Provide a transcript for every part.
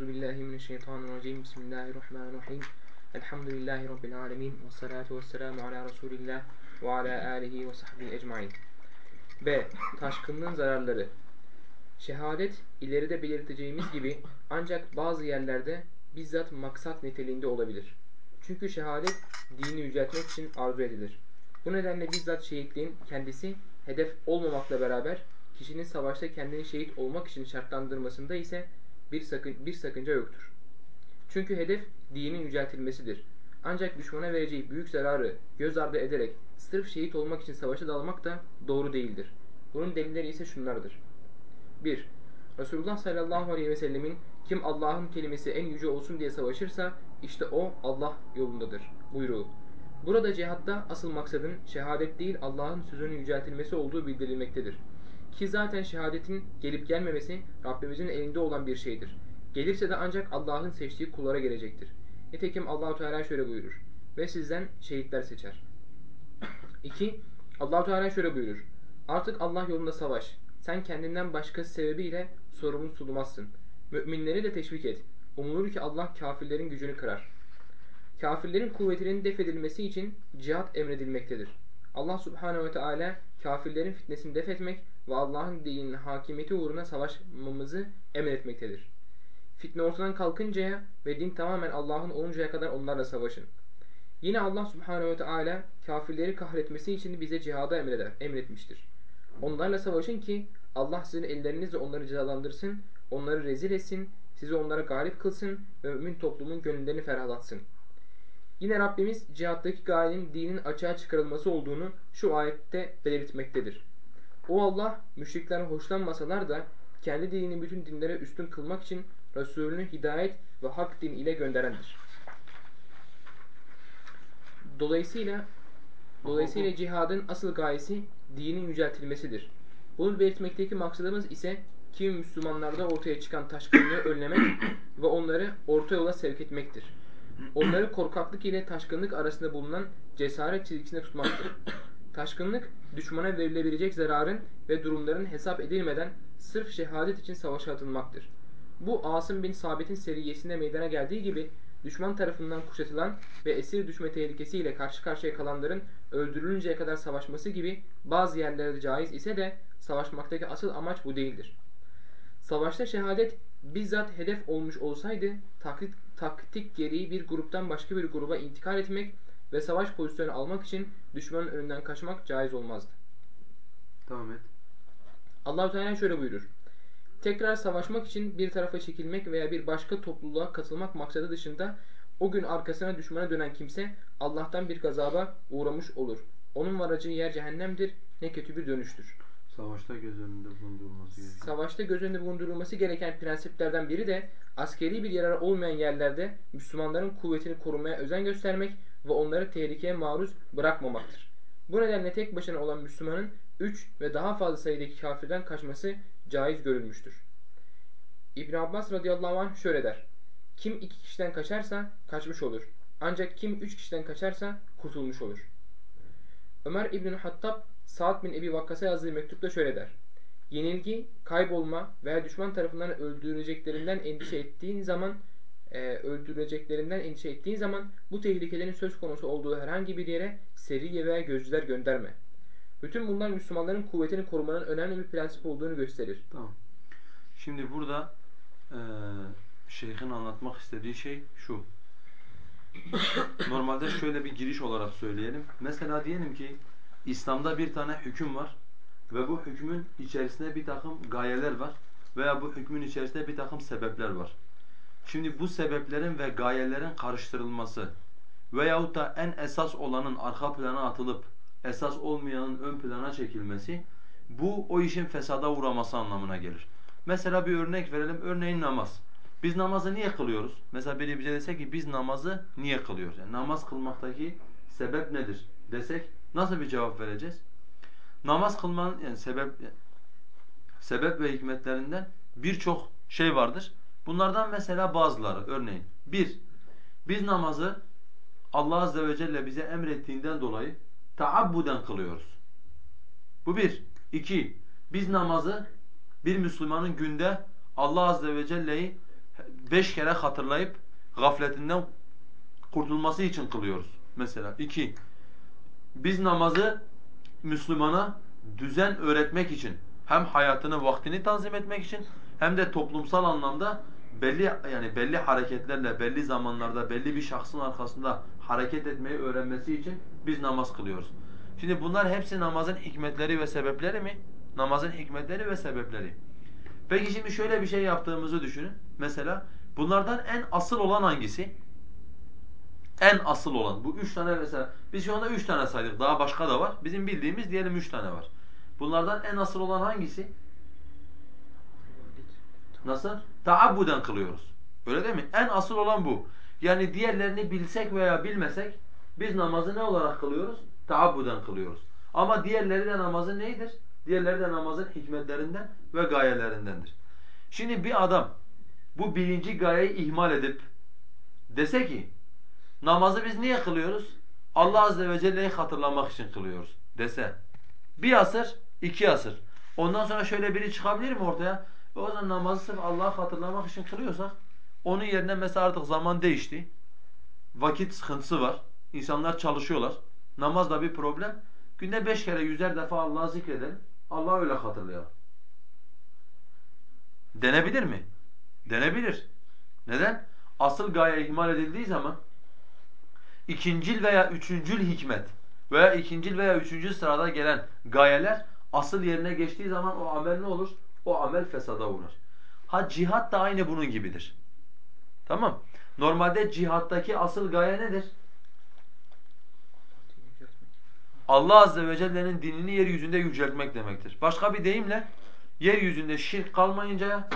Euzu billahi mineşşeytanirracim. Bismillahirrahmanirrahim. Elhamdülillahi rabbil alamin ve salatu vesselamu ala Resulillah ve ala alihi ve sahbihi ecmaîn. B. Taşkınlığın zararları. Şehadet ileride belirteceğimiz gibi ancak bazı yerlerde bizzat maksat niteliğinde olabilir. Çünkü şehadet dini yüceltmek için arzu edilir. Bu nedenle bizzat şehitliğin kendisi hedef olmamakla beraber kişinin savaşta kendini şehit olmak için şartlandırmasında ise bir, sakın, bir sakınca yoktur. Çünkü hedef dinin yüceltilmesidir. Ancak düşmana vereceği büyük zararı göz ardı ederek sırf şehit olmak için savaşa dalmak da doğru değildir. Bunun delilleri ise şunlardır. 1. Resulullah sallallahu aleyhi ve sellemin kim Allah'ın kelimesi en yüce olsun diye savaşırsa işte o Allah yolundadır buyruğu. Burada cihatta asıl maksadın şehadet değil Allah'ın sözünün yüceltilmesi olduğu bildirilmektedir. Ki zaten şehadetin gelip gelmemesi Rabbimizin elinde olan bir şeydir. Gelirse de ancak Allah'ın seçtiği kullara gelecektir. Nitekim Allahu Teala şöyle buyurur. Ve sizden şehitler seçer. 2. Allahu Teala şöyle buyurur. Artık Allah yolunda savaş. Sen kendinden başkası sebebiyle sorumlu tutulmazsın. Müminleri de teşvik et. Umulur ki Allah kafirlerin gücünü kırar. Kafirlerin kuvvetinin def edilmesi için cihat emredilmektedir. Allah subhanehu ve teala kafirlerin fitnesini def etmek ve Allah'ın dininin hakimiyeti uğruna savaşmamızı emretmektedir. Fitne ortadan kalkıncaya ve din tamamen Allah'ın oluncaya kadar onlarla savaşın. Yine Allah subhanehu ve teala kafirleri kahretmesi için bize cihada emreder, emretmiştir. Onlarla savaşın ki Allah sizin ellerinizle onları cezalandırsın, onları rezil etsin, sizi onlara galip kılsın ve mümin toplumun gönüllerini ferahlatsın. Yine Rabbimiz cihattaki gayenin dinin açığa çıkarılması olduğunu şu ayette belirtmektedir. O Allah müşrikler hoşlanmasalar da kendi dinini bütün dinlere üstün kılmak için Resulünü hidayet ve hak din ile gönderendir. Dolayısıyla dolayısıyla cihadın asıl gayesi dinin yüceltilmesidir. Bunu belirtmekteki maksadımız ise kimi Müslümanlarda ortaya çıkan taşkınlığı önlemek ve onları orta yola sevk etmektir. Onları korkaklık ile taşkınlık arasında bulunan cesaret çizgisinde tutmaktır. Taşkınlık, düşmana verilebilecek zararın ve durumların hesap edilmeden sırf şehadet için savaşa atılmaktır. Bu Asım bin Sabit'in seriyesinde meydana geldiği gibi düşman tarafından kuşatılan ve esir düşme tehlikesiyle karşı karşıya kalanların öldürülünceye kadar savaşması gibi bazı yerlerde caiz ise de savaşmaktaki asıl amaç bu değildir. Savaşta şehadet bizzat hedef olmuş olsaydı taklit, taktik gereği bir gruptan başka bir gruba intikal etmek ve savaş pozisyonu almak için düşmanın önünden kaçmak caiz olmazdı. Devam et. Allahu Teala şöyle buyurur. Tekrar savaşmak için bir tarafa çekilmek veya bir başka topluluğa katılmak maksadı dışında o gün arkasına düşmana dönen kimse Allah'tan bir gazaba uğramış olur. Onun varacağı yer cehennemdir. Ne kötü bir dönüştür. Savaşta göz önünde bulundurulması gereken. Savaşta göz önünde bulundurulması gereken prensiplerden biri de askeri bir yarar olmayan yerlerde Müslümanların kuvvetini korumaya özen göstermek ve onları tehlikeye maruz bırakmamaktır. Bu nedenle tek başına olan Müslümanın 3 ve daha fazla sayıdaki kafirden kaçması caiz görülmüştür. İbn Abbas radıyallahu anh şöyle der. Kim iki kişiden kaçarsa kaçmış olur. Ancak kim üç kişiden kaçarsa kurtulmuş olur. Ömer İbn Hattab Sa'd bin Ebi Vakkas'a yazdığı mektupta şöyle der. Yenilgi, kaybolma veya düşman tarafından öldürüleceklerinden endişe ettiğin zaman e, öldürüleceklerinden endişe ettiğin zaman bu tehlikelerin söz konusu olduğu herhangi bir yere seriye veya gözcüler gönderme. Bütün bunlar Müslümanların kuvvetini korumanın önemli bir prensip olduğunu gösterir. Tamam. Şimdi burada e, şeyhin anlatmak istediği şey şu. Normalde şöyle bir giriş olarak söyleyelim. Mesela diyelim ki İslam'da bir tane hüküm var ve bu hükmün içerisinde bir takım gayeler var veya bu hükmün içerisinde bir takım sebepler var. Şimdi bu sebeplerin ve gayelerin karıştırılması veyahut da en esas olanın arka plana atılıp esas olmayanın ön plana çekilmesi bu o işin fesada uğraması anlamına gelir. Mesela bir örnek verelim. Örneğin namaz. Biz namazı niye kılıyoruz? Mesela biri bize dese ki biz namazı niye kılıyoruz? Yani namaz kılmaktaki sebep nedir desek nasıl bir cevap vereceğiz? Namaz kılmanın yani sebep sebep ve hikmetlerinden birçok şey vardır. Bunlardan mesela bazıları örneğin bir biz namazı Allah azze ve celle bize emrettiğinden dolayı taabbuden kılıyoruz. Bu bir. İki, biz namazı bir Müslümanın günde Allah azze ve celle'yi beş kere hatırlayıp gafletinden kurtulması için kılıyoruz. Mesela iki, biz namazı Müslümana düzen öğretmek için hem hayatını, vaktini tanzim etmek için hem de toplumsal anlamda belli yani belli hareketlerle, belli zamanlarda, belli bir şahsın arkasında hareket etmeyi öğrenmesi için biz namaz kılıyoruz. Şimdi bunlar hepsi namazın hikmetleri ve sebepleri mi? Namazın hikmetleri ve sebepleri. Peki şimdi şöyle bir şey yaptığımızı düşünün. Mesela bunlardan en asıl olan hangisi? En asıl olan. Bu üç tane mesela. Biz şu anda üç tane saydık. Daha başka da var. Bizim bildiğimiz diyelim üç tane var. Bunlardan en asıl olan hangisi? Nasıl? Taabbuden kılıyoruz. Öyle değil mi? En asıl olan bu. Yani diğerlerini bilsek veya bilmesek biz namazı ne olarak kılıyoruz? Taabbuden kılıyoruz. Ama diğerleri de namazın neydir? Diğerleri de namazın hikmetlerinden ve gayelerindendir. Şimdi bir adam bu birinci gayeyi ihmal edip dese ki namazı biz niye kılıyoruz? Allah Azze ve Celle'yi hatırlamak için kılıyoruz dese. Bir asır, iki asır. Ondan sonra şöyle biri çıkabilir mi ortaya? O zaman namazı sırf Allah'ı hatırlamak için kılıyorsak onun yerine mesela artık zaman değişti. Vakit sıkıntısı var. İnsanlar çalışıyorlar. Namaz da bir problem. Günde beş kere yüzer defa Allah'ı zikredelim. Allah'ı öyle hatırlayalım. Denebilir mi? Denebilir. Neden? Asıl gaye ihmal edildiği zaman ikincil veya üçüncül hikmet veya ikincil veya üçüncü sırada gelen gayeler asıl yerine geçtiği zaman o amel ne olur? O amel fesada uğrar. Ha cihat da aynı bunun gibidir. Tamam. Normalde cihattaki asıl gaye nedir? Allah Azze ve Celle'nin dinini yeryüzünde yüceltmek demektir. Başka bir deyimle yeryüzünde şirk kalmayıncaya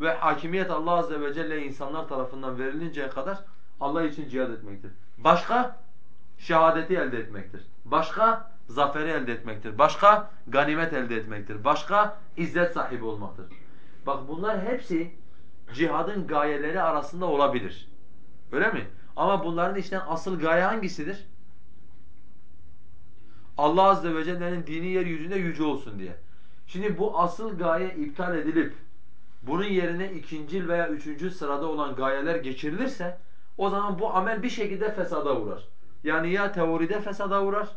ve hakimiyet Allah Azze ve Celle insanlar tarafından verilinceye kadar Allah için cihad etmektir. Başka şehadeti elde etmektir. Başka zaferi elde etmektir. Başka ganimet elde etmektir. Başka izzet sahibi olmaktır. Bak bunlar hepsi cihadın gayeleri arasında olabilir. Öyle mi? Ama bunların içten asıl gaye hangisidir? Allah Azze ve Celle'nin dini yeryüzünde yüce olsun diye. Şimdi bu asıl gaye iptal edilip bunun yerine ikincil veya üçüncü sırada olan gayeler geçirilirse o zaman bu amel bir şekilde fesada uğrar. Yani ya teoride fesada uğrar,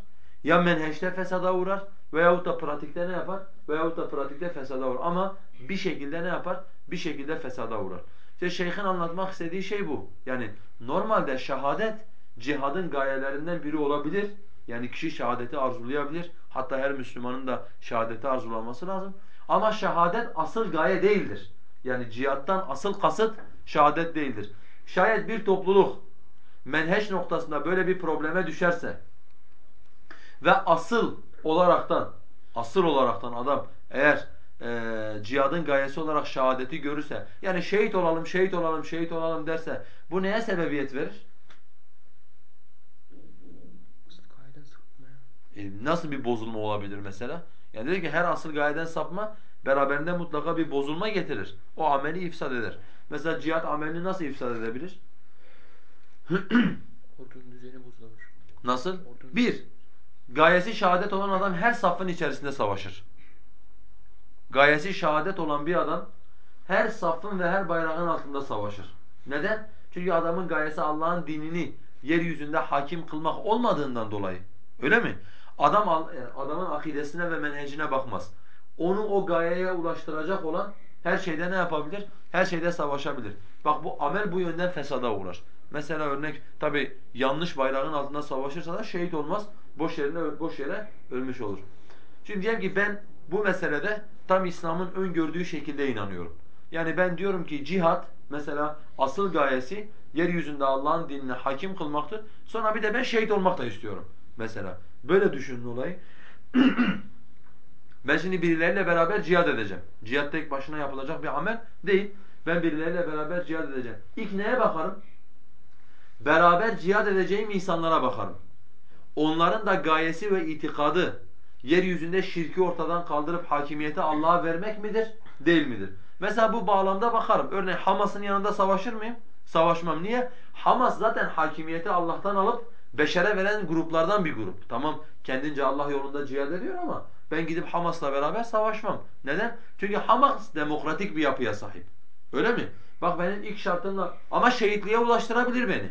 ya menheşte fesada uğrar veyahut da pratikte ne yapar? Veyahut da pratikte fesada uğrar. Ama bir şekilde ne yapar? Bir şekilde fesada uğrar. İşte şeyhin anlatmak istediği şey bu. Yani normalde şehadet cihadın gayelerinden biri olabilir. Yani kişi şehadeti arzulayabilir. Hatta her Müslümanın da şehadeti arzulaması lazım. Ama şehadet asıl gaye değildir. Yani cihattan asıl kasıt şehadet değildir. Şayet bir topluluk menheş noktasında böyle bir probleme düşerse ve asıl olaraktan asıl olaraktan adam eğer e, cihadın gayesi olarak şehadeti görürse yani şehit olalım, şehit olalım, şehit olalım derse bu neye sebebiyet verir? E, nasıl bir bozulma olabilir mesela? Yani dedi ki her asıl gayeden sapma beraberinde mutlaka bir bozulma getirir. O ameli ifsad eder. Mesela cihat amelini nasıl ifsad edebilir? Ordunun düzeni bozulur. Nasıl? Ordunun Bir, gayesi şehadet olan adam her safın içerisinde savaşır. Gayesi şehadet olan bir adam her safın ve her bayrağın altında savaşır. Neden? Çünkü adamın gayesi Allah'ın dinini yeryüzünde hakim kılmak olmadığından dolayı. Öyle mi? Adam adamın akidesine ve menhecine bakmaz. Onu o gayeye ulaştıracak olan her şeyde ne yapabilir? Her şeyde savaşabilir. Bak bu amel bu yönden fesada uğrar. Mesela örnek tabi yanlış bayrağın altında savaşırsa da şehit olmaz. Boş yerine boş yere ölmüş olur. Şimdi diyelim ki ben bu meselede tam İslam'ın öngördüğü şekilde inanıyorum. Yani ben diyorum ki cihat mesela asıl gayesi yeryüzünde Allah'ın dinine hakim kılmaktır. Sonra bir de ben şehit olmak da istiyorum mesela. Böyle düşünün olayı. ben şimdi birileriyle beraber cihad edeceğim. Cihad tek başına yapılacak bir amel değil. Ben birileriyle beraber cihad edeceğim. İlk neye bakarım? Beraber cihad edeceğim insanlara bakarım. Onların da gayesi ve itikadı yeryüzünde şirki ortadan kaldırıp hakimiyeti Allah'a vermek midir, değil midir? Mesela bu bağlamda bakarım. Örneğin Hamas'ın yanında savaşır mıyım? Savaşmam. Niye? Hamas zaten hakimiyeti Allah'tan alıp beşere veren gruplardan bir grup. Tamam kendince Allah yolunda cihad ediyor ama ben gidip Hamas'la beraber savaşmam. Neden? Çünkü Hamas demokratik bir yapıya sahip. Öyle mi? Bak benim ilk şartımla ama şehitliğe ulaştırabilir beni.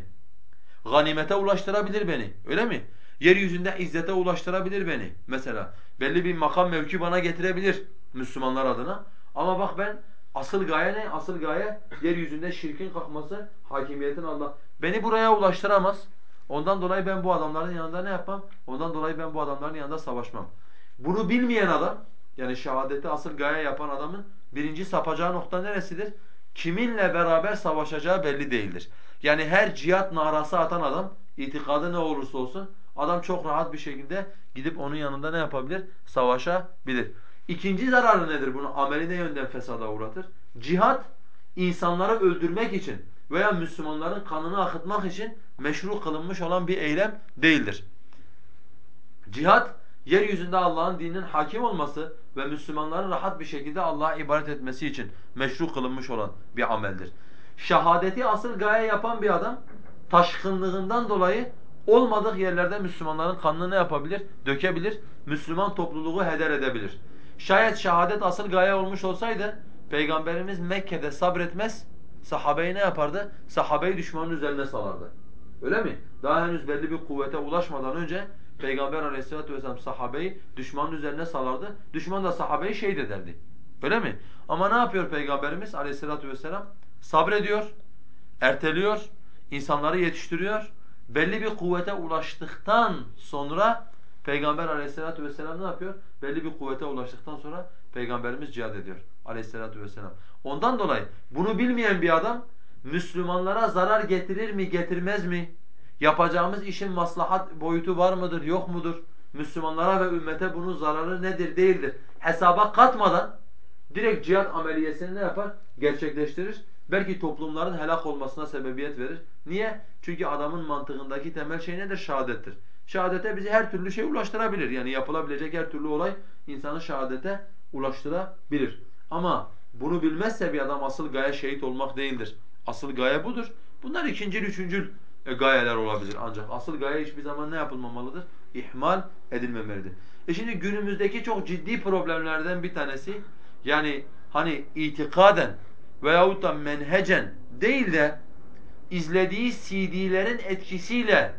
Ganimete ulaştırabilir beni. Öyle mi? Yeryüzünde izzete ulaştırabilir beni mesela. Belli bir makam mevki bana getirebilir Müslümanlar adına. Ama bak ben asıl gaye ne? Asıl gaye yeryüzünde şirkin kalkması, hakimiyetin Allah. Beni buraya ulaştıramaz. Ondan dolayı ben bu adamların yanında ne yapmam? Ondan dolayı ben bu adamların yanında savaşmam. Bunu bilmeyen adam, yani şehadeti asıl gaye yapan adamın birinci sapacağı nokta neresidir? Kiminle beraber savaşacağı belli değildir. Yani her cihat narası atan adam, itikadı ne olursa olsun, adam çok rahat bir şekilde gidip onun yanında ne yapabilir? Savaşabilir. İkinci zararı nedir bunu? Ameli ne yönden fesada uğratır? Cihat, insanları öldürmek için veya Müslümanların kanını akıtmak için meşru kılınmış olan bir eylem değildir. Cihat, yeryüzünde Allah'ın dininin hakim olması ve Müslümanların rahat bir şekilde Allah'a ibadet etmesi için meşru kılınmış olan bir ameldir. Şehadeti asıl gaye yapan bir adam, taşkınlığından dolayı olmadık yerlerde Müslümanların kanını ne yapabilir? Dökebilir, Müslüman topluluğu heder edebilir. Şayet şehadet asıl gaye olmuş olsaydı, Peygamberimiz Mekke'de sabretmez, sahabeyi ne yapardı? Sahabeyi düşmanın üzerine salardı. Öyle mi? Daha henüz belli bir kuvvete ulaşmadan önce Peygamber aleyhissalatu vesselam sahabeyi düşmanın üzerine salardı. Düşman da sahabeyi şehit ederdi. Öyle mi? Ama ne yapıyor Peygamberimiz aleyhissalatu vesselam? Sabrediyor, erteliyor, insanları yetiştiriyor. Belli bir kuvvete ulaştıktan sonra Peygamber aleyhissalatu vesselam ne yapıyor? Belli bir kuvvete ulaştıktan sonra Peygamberimiz cihad ediyor aleyhissalatu vesselam. Ondan dolayı bunu bilmeyen bir adam Müslümanlara zarar getirir mi getirmez mi? Yapacağımız işin maslahat boyutu var mıdır yok mudur? Müslümanlara ve ümmete bunun zararı nedir değildir? Hesaba katmadan direkt cihat ameliyesini ne yapar? Gerçekleştirir. Belki toplumların helak olmasına sebebiyet verir. Niye? Çünkü adamın mantığındaki temel şey nedir? Şehadettir. Şehadete bizi her türlü şey ulaştırabilir. Yani yapılabilecek her türlü olay insanı şehadete ulaştırabilir. Ama bunu bilmezse bir adam asıl gaye şehit olmak değildir. Asıl gaye budur. Bunlar ikincil, üçüncül e, gayeler olabilir ancak. Asıl gaye hiçbir zaman ne yapılmamalıdır? İhmal edilmemelidir. E şimdi günümüzdeki çok ciddi problemlerden bir tanesi yani hani itikaden veyahut da menhecen değil de izlediği CD'lerin etkisiyle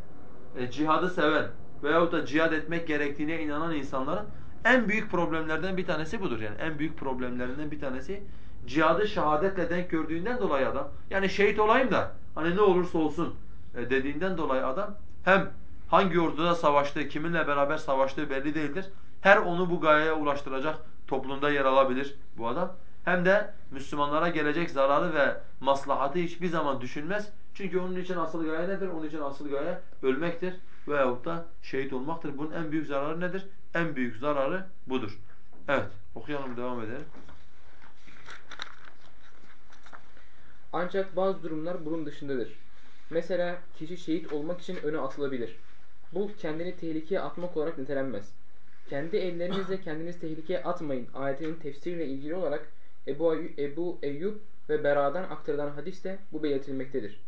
e, cihadı seven veyahut da cihad etmek gerektiğine inanan insanların en büyük problemlerden bir tanesi budur. Yani en büyük problemlerinden bir tanesi cihadı şehadetle denk gördüğünden dolayı adam yani şehit olayım da hani ne olursa olsun e, dediğinden dolayı adam hem hangi orduda savaştığı, kiminle beraber savaştığı belli değildir. Her onu bu gayeye ulaştıracak toplumda yer alabilir bu adam. Hem de Müslümanlara gelecek zararı ve maslahatı hiçbir zaman düşünmez. Çünkü onun için asıl gaye nedir? Onun için asıl gaye ölmektir veyahut da şehit olmaktır. Bunun en büyük zararı nedir? En büyük zararı budur. Evet, okuyalım devam edelim. Ancak bazı durumlar bunun dışındadır. Mesela kişi şehit olmak için öne atılabilir. Bu kendini tehlikeye atmak olarak nitelenmez. Kendi ellerinizle kendiniz tehlikeye atmayın ayetinin tefsiriyle ilgili olarak Ebu, Ebu Eyyub ve Bera'dan aktarılan hadiste bu belirtilmektedir.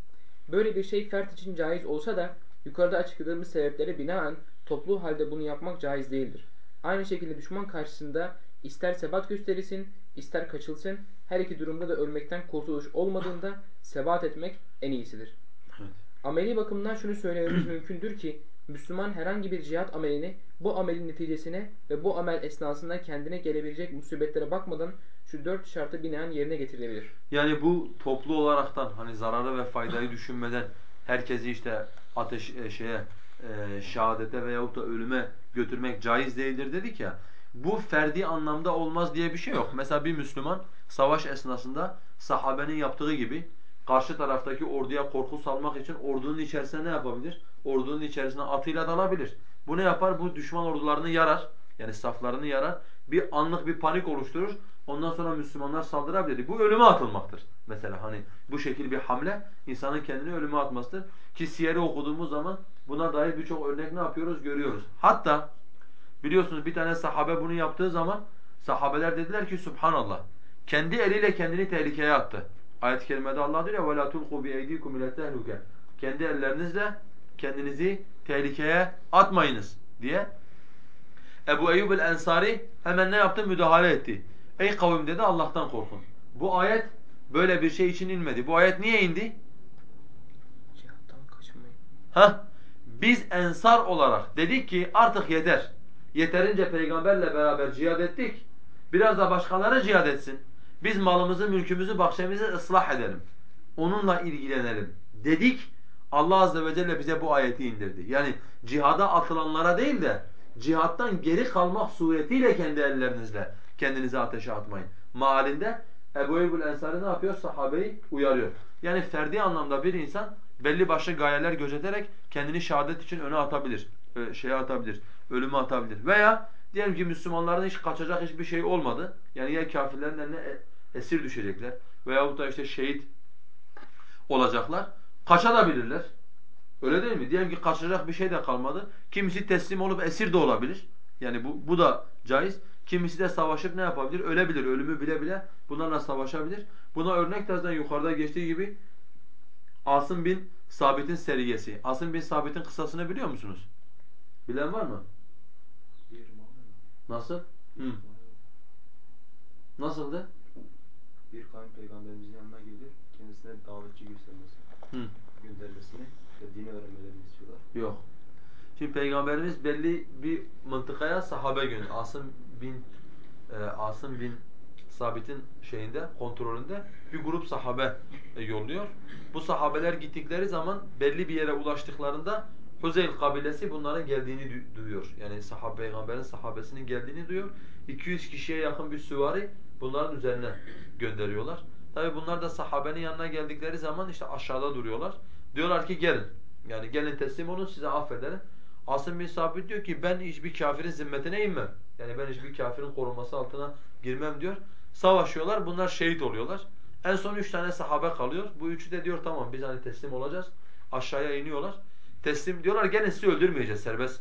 Böyle bir şey fert için caiz olsa da yukarıda açıkladığımız sebeplere binaen toplu halde bunu yapmak caiz değildir. Aynı şekilde düşman karşısında ister sebat gösterilsin, ister kaçılsın, her iki durumda da ölmekten kurtuluş olmadığında sebat etmek en iyisidir. Ameli bakımdan şunu söylememiz mümkündür ki Müslüman herhangi bir cihat amelini bu amelin neticesine ve bu amel esnasında kendine gelebilecek musibetlere bakmadan şu dört şartı binaen yerine getirilebilir. Yani bu toplu olaraktan hani zararı ve faydayı düşünmeden herkesi işte ateş e, şeye e, şehadete veyahut da ölüme götürmek caiz değildir dedik ya. Bu ferdi anlamda olmaz diye bir şey yok. Mesela bir Müslüman savaş esnasında sahabenin yaptığı gibi karşı taraftaki orduya korku salmak için ordunun içerisine ne yapabilir? Ordunun içerisine atıyla dalabilir. Bu ne yapar? Bu düşman ordularını yarar. Yani saflarını yarar. Bir anlık bir panik oluşturur. Ondan sonra Müslümanlar saldırabilir. Bu ölüme atılmaktır. Mesela hani bu şekil bir hamle insanın kendini ölüme atmasıdır. Ki siyeri okuduğumuz zaman buna dair birçok örnek ne yapıyoruz? Görüyoruz. Hatta biliyorsunuz bir tane sahabe bunu yaptığı zaman sahabeler dediler ki Subhanallah. Kendi eliyle kendini tehlikeye attı. Ayet-i kerimede Allah diyor ya وَلَا تُلْقُوا بِاَيْد۪يكُمْ اِلَى التَّهْلُكَ Kendi ellerinizle kendinizi tehlikeye atmayınız diye. Ebu Eyyub el-Ensari hemen ne yaptı? Müdahale etti. Ey kavim dedi Allah'tan korkun. Bu ayet böyle bir şey için inmedi. Bu ayet niye indi? Ha? Biz ensar olarak dedik ki artık yeter. Yeterince peygamberle beraber cihad ettik. Biraz da başkaları cihad etsin. Biz malımızı, mülkümüzü, bahçemizi ıslah edelim. Onunla ilgilenelim dedik. Allah azze ve celle bize bu ayeti indirdi. Yani cihada atılanlara değil de cihattan geri kalmak suretiyle kendi ellerinizle kendinizi ateşe atmayın. Maalinde Ebu Eyyubul Ensari ne yapıyor? Sahabeyi uyarıyor. Yani ferdi anlamda bir insan belli başlı gayeler gözeterek kendini şehadet için öne atabilir. E, şeye atabilir, ölüme atabilir. Veya diyelim ki Müslümanların hiç kaçacak hiçbir şey olmadı. Yani ya kafirlerin eline e, esir düşecekler veyahut da işte şehit olacaklar. Kaçabilirler. Öyle değil mi? Diyelim ki kaçacak bir şey de kalmadı. Kimisi teslim olup esir de olabilir. Yani bu, bu da caiz. Kimisi de savaşıp ne yapabilir? Ölebilir. Ölümü bile bile bunlarla savaşabilir. Buna örnek de zaten yukarıda geçtiği gibi Asım bin Sabit'in seriyesi. Asım bin Sabit'in kısasını biliyor musunuz? Bilen var mı? Nasıl? Hı. Nasıldı? Bir kavim peygamberimizin yanına gelir, kendisine davetçi göstermesi, Hı. göndermesini ve dini öğrenmelerini istiyorlar. Yok. Şimdi Peygamberimiz belli bir mıntıkaya sahabe gönderiyor. Asım bin e, Asım bin Sabit'in şeyinde, kontrolünde bir grup sahabe e, yolluyor. Bu sahabeler gittikleri zaman belli bir yere ulaştıklarında Huzeyl kabilesi bunların geldiğini du- duyuyor. Yani sahabe peygamberin sahabesinin geldiğini duyuyor. 200 kişiye yakın bir süvari bunların üzerine gönderiyorlar. Tabi bunlar da sahabenin yanına geldikleri zaman işte aşağıda duruyorlar. Diyorlar ki gelin. Yani gelin teslim olun size affederim. Asım bin Sabit diyor ki ben hiçbir kafirin zimmetine inmem. Yani ben hiçbir kafirin koruması altına girmem diyor. Savaşıyorlar bunlar şehit oluyorlar. En son üç tane sahabe kalıyor. Bu üçü de diyor tamam biz hani teslim olacağız. Aşağıya iniyorlar. Teslim diyorlar gelin sizi öldürmeyeceğiz serbest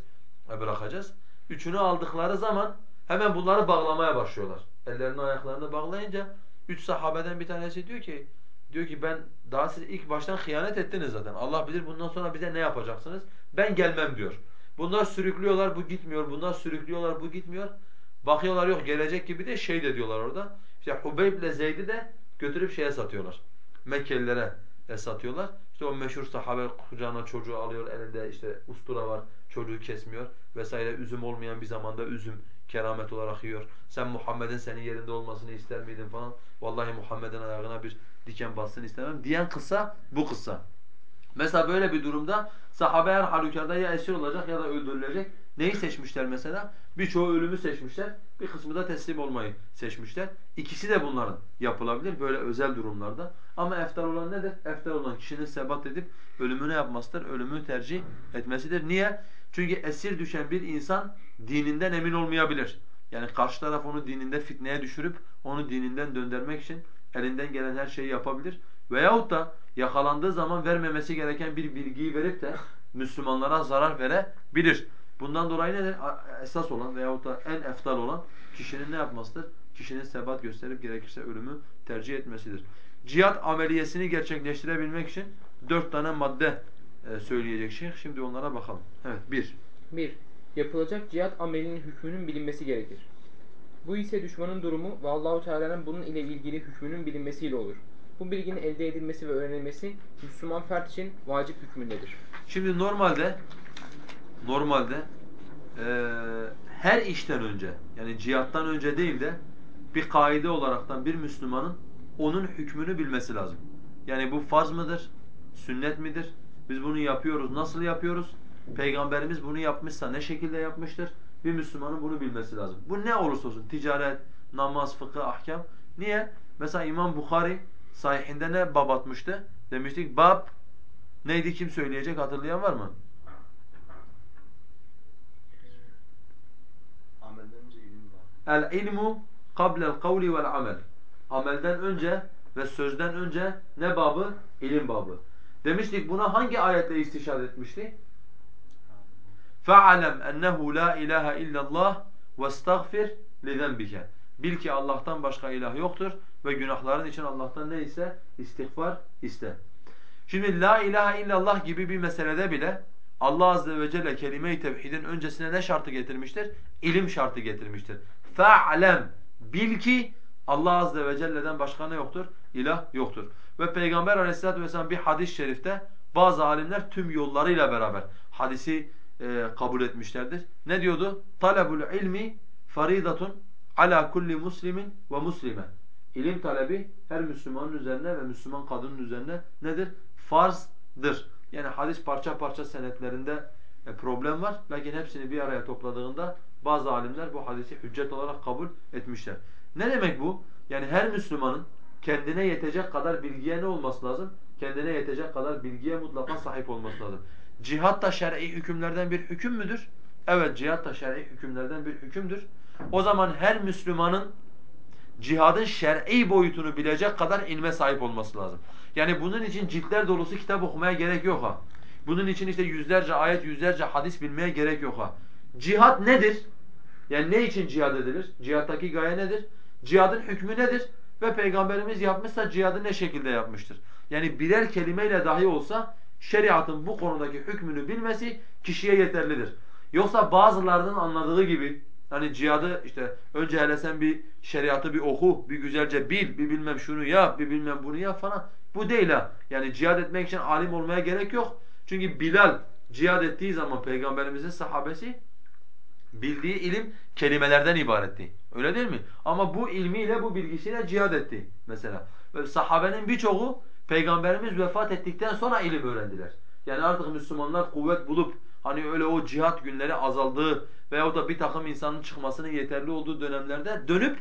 bırakacağız. Üçünü aldıkları zaman hemen bunları bağlamaya başlıyorlar. Ellerini ayaklarını bağlayınca üç sahabeden bir tanesi diyor ki diyor ki ben daha siz ilk baştan hıyanet ettiniz zaten. Allah bilir bundan sonra bize ne yapacaksınız? Ben gelmem diyor. Bunlar sürüklüyorlar bu gitmiyor. Bunlar sürüklüyorlar bu gitmiyor. Bakıyorlar yok gelecek gibi de şey de diyorlar orada. İşte Hubeyb ile Zeyd'i de götürüp şeye satıyorlar. Mekkelilere e, satıyorlar. İşte o meşhur sahabe kucağına çocuğu alıyor elinde işte ustura var çocuğu kesmiyor vesaire üzüm olmayan bir zamanda üzüm keramet olarak yiyor. Sen Muhammed'in senin yerinde olmasını ister miydin falan. Vallahi Muhammed'in ayağına bir diken bassın istemem diyen kıssa bu kıssa. Mesela böyle bir durumda sahabe her halükarda ya esir olacak ya da öldürülecek. Neyi seçmişler mesela? Birçoğu ölümü seçmişler. Bir kısmı da teslim olmayı seçmişler. İkisi de bunların yapılabilir böyle özel durumlarda. Ama eftar olan nedir? Eftar olan kişinin sebat edip ölümünü yapmasıdır. Ölümü tercih etmesidir. Niye? Çünkü esir düşen bir insan dininden emin olmayabilir. Yani karşı taraf onu dininde fitneye düşürüp onu dininden döndürmek için elinden gelen her şeyi yapabilir. Veyahut da yakalandığı zaman vermemesi gereken bir bilgiyi verip de Müslümanlara zarar verebilir. Bundan dolayı nedir? Esas olan veyahut da en eftal olan kişinin ne yapmasıdır? Kişinin sebat gösterip gerekirse ölümü tercih etmesidir. Cihat ameliyesini gerçekleştirebilmek için dört tane madde e, söyleyecek şeyh. Şimdi onlara bakalım. Evet, bir. 1. Yapılacak cihat amelinin hükmünün bilinmesi gerekir. Bu ise düşmanın durumu ve Allahu Teala'nın bunun ile ilgili hükmünün bilinmesiyle olur. Bu bilginin elde edilmesi ve öğrenilmesi Müslüman fert için vacip hükmündedir. Şimdi normalde normalde eee, her işten önce yani cihattan önce değil de bir kaide olaraktan bir Müslümanın onun hükmünü bilmesi lazım. Yani bu farz mıdır? Sünnet midir? Biz bunu yapıyoruz. Nasıl yapıyoruz? Peygamberimiz bunu yapmışsa ne şekilde yapmıştır? Bir Müslümanın bunu bilmesi lazım. Bu ne olursa olsun ticaret, namaz, fıkıh, ahkam. Niye? Mesela İmam Bukhari sahihinde ne bab atmıştı? Demiştik bab neydi kim söyleyecek hatırlayan var mı? Amelden önce ilim var. El ilmu kablel kavli vel amel. Amelden önce ve sözden önce ne babı? İlim babı. Demiştik buna hangi ayetle istişare etmişti? فَعَلَمْ اَنَّهُ لَا اِلَٰهَ اِلَّا اللّٰهِ وَاسْتَغْفِرْ لِذَنْبِكَ Bil ki Allah'tan başka ilah yoktur ve günahların için Allah'tan ne ise istiğfar iste. Şimdi la ilahe illallah gibi bir meselede bile Allah azze ve celle kelime-i tevhidin öncesine ne şartı getirmiştir? İlim şartı getirmiştir. Fa'lem bil ki Allah azze ve celle'den başka ne yoktur? İlah yoktur. Ve Peygamber aleyhissalatu vesselam bir hadis-i şerifte bazı alimler tüm yollarıyla beraber hadisi e, kabul etmişlerdir. Ne diyordu? Talebul ilmi faridatun ala kulli muslimin ve muslime. İlim talebi her Müslümanın üzerine ve Müslüman kadının üzerine nedir? Farzdır. Yani hadis parça parça senetlerinde e, problem var. Lakin hepsini bir araya topladığında bazı alimler bu hadisi hüccet olarak kabul etmişler. Ne demek bu? Yani her Müslümanın kendine yetecek kadar bilgiye ne olması lazım? Kendine yetecek kadar bilgiye mutlaka sahip olması lazım. Cihat da şer'i hükümlerden bir hüküm müdür? Evet cihat da şer'i hükümlerden bir hükümdür. O zaman her Müslümanın cihadın şer'i boyutunu bilecek kadar ilme sahip olması lazım. Yani bunun için ciltler dolusu kitap okumaya gerek yok ha. Bunun için işte yüzlerce ayet, yüzlerce hadis bilmeye gerek yok ha. Cihad nedir? Yani ne için cihad edilir? Cihattaki gaye nedir? Cihadın hükmü nedir? Ve Peygamberimiz yapmışsa cihadı ne şekilde yapmıştır? Yani birer kelimeyle dahi olsa şeriatın bu konudaki hükmünü bilmesi kişiye yeterlidir. Yoksa bazılarının anladığı gibi hani cihadı işte önce hele sen bir şeriatı bir oku, bir güzelce bil, bir bilmem şunu yap, bir bilmem bunu yap falan. Bu değil ha. Yani cihad etmek için alim olmaya gerek yok. Çünkü Bilal cihad ettiği zaman Peygamberimizin sahabesi bildiği ilim kelimelerden ibaretti. Öyle değil mi? Ama bu ilmiyle, bu bilgisiyle cihad etti mesela. Ve sahabenin birçoğu Peygamberimiz vefat ettikten sonra ilim öğrendiler. Yani artık Müslümanlar kuvvet bulup hani öyle o cihat günleri azaldığı veyahut da bir takım insanın çıkmasının yeterli olduğu dönemlerde dönüp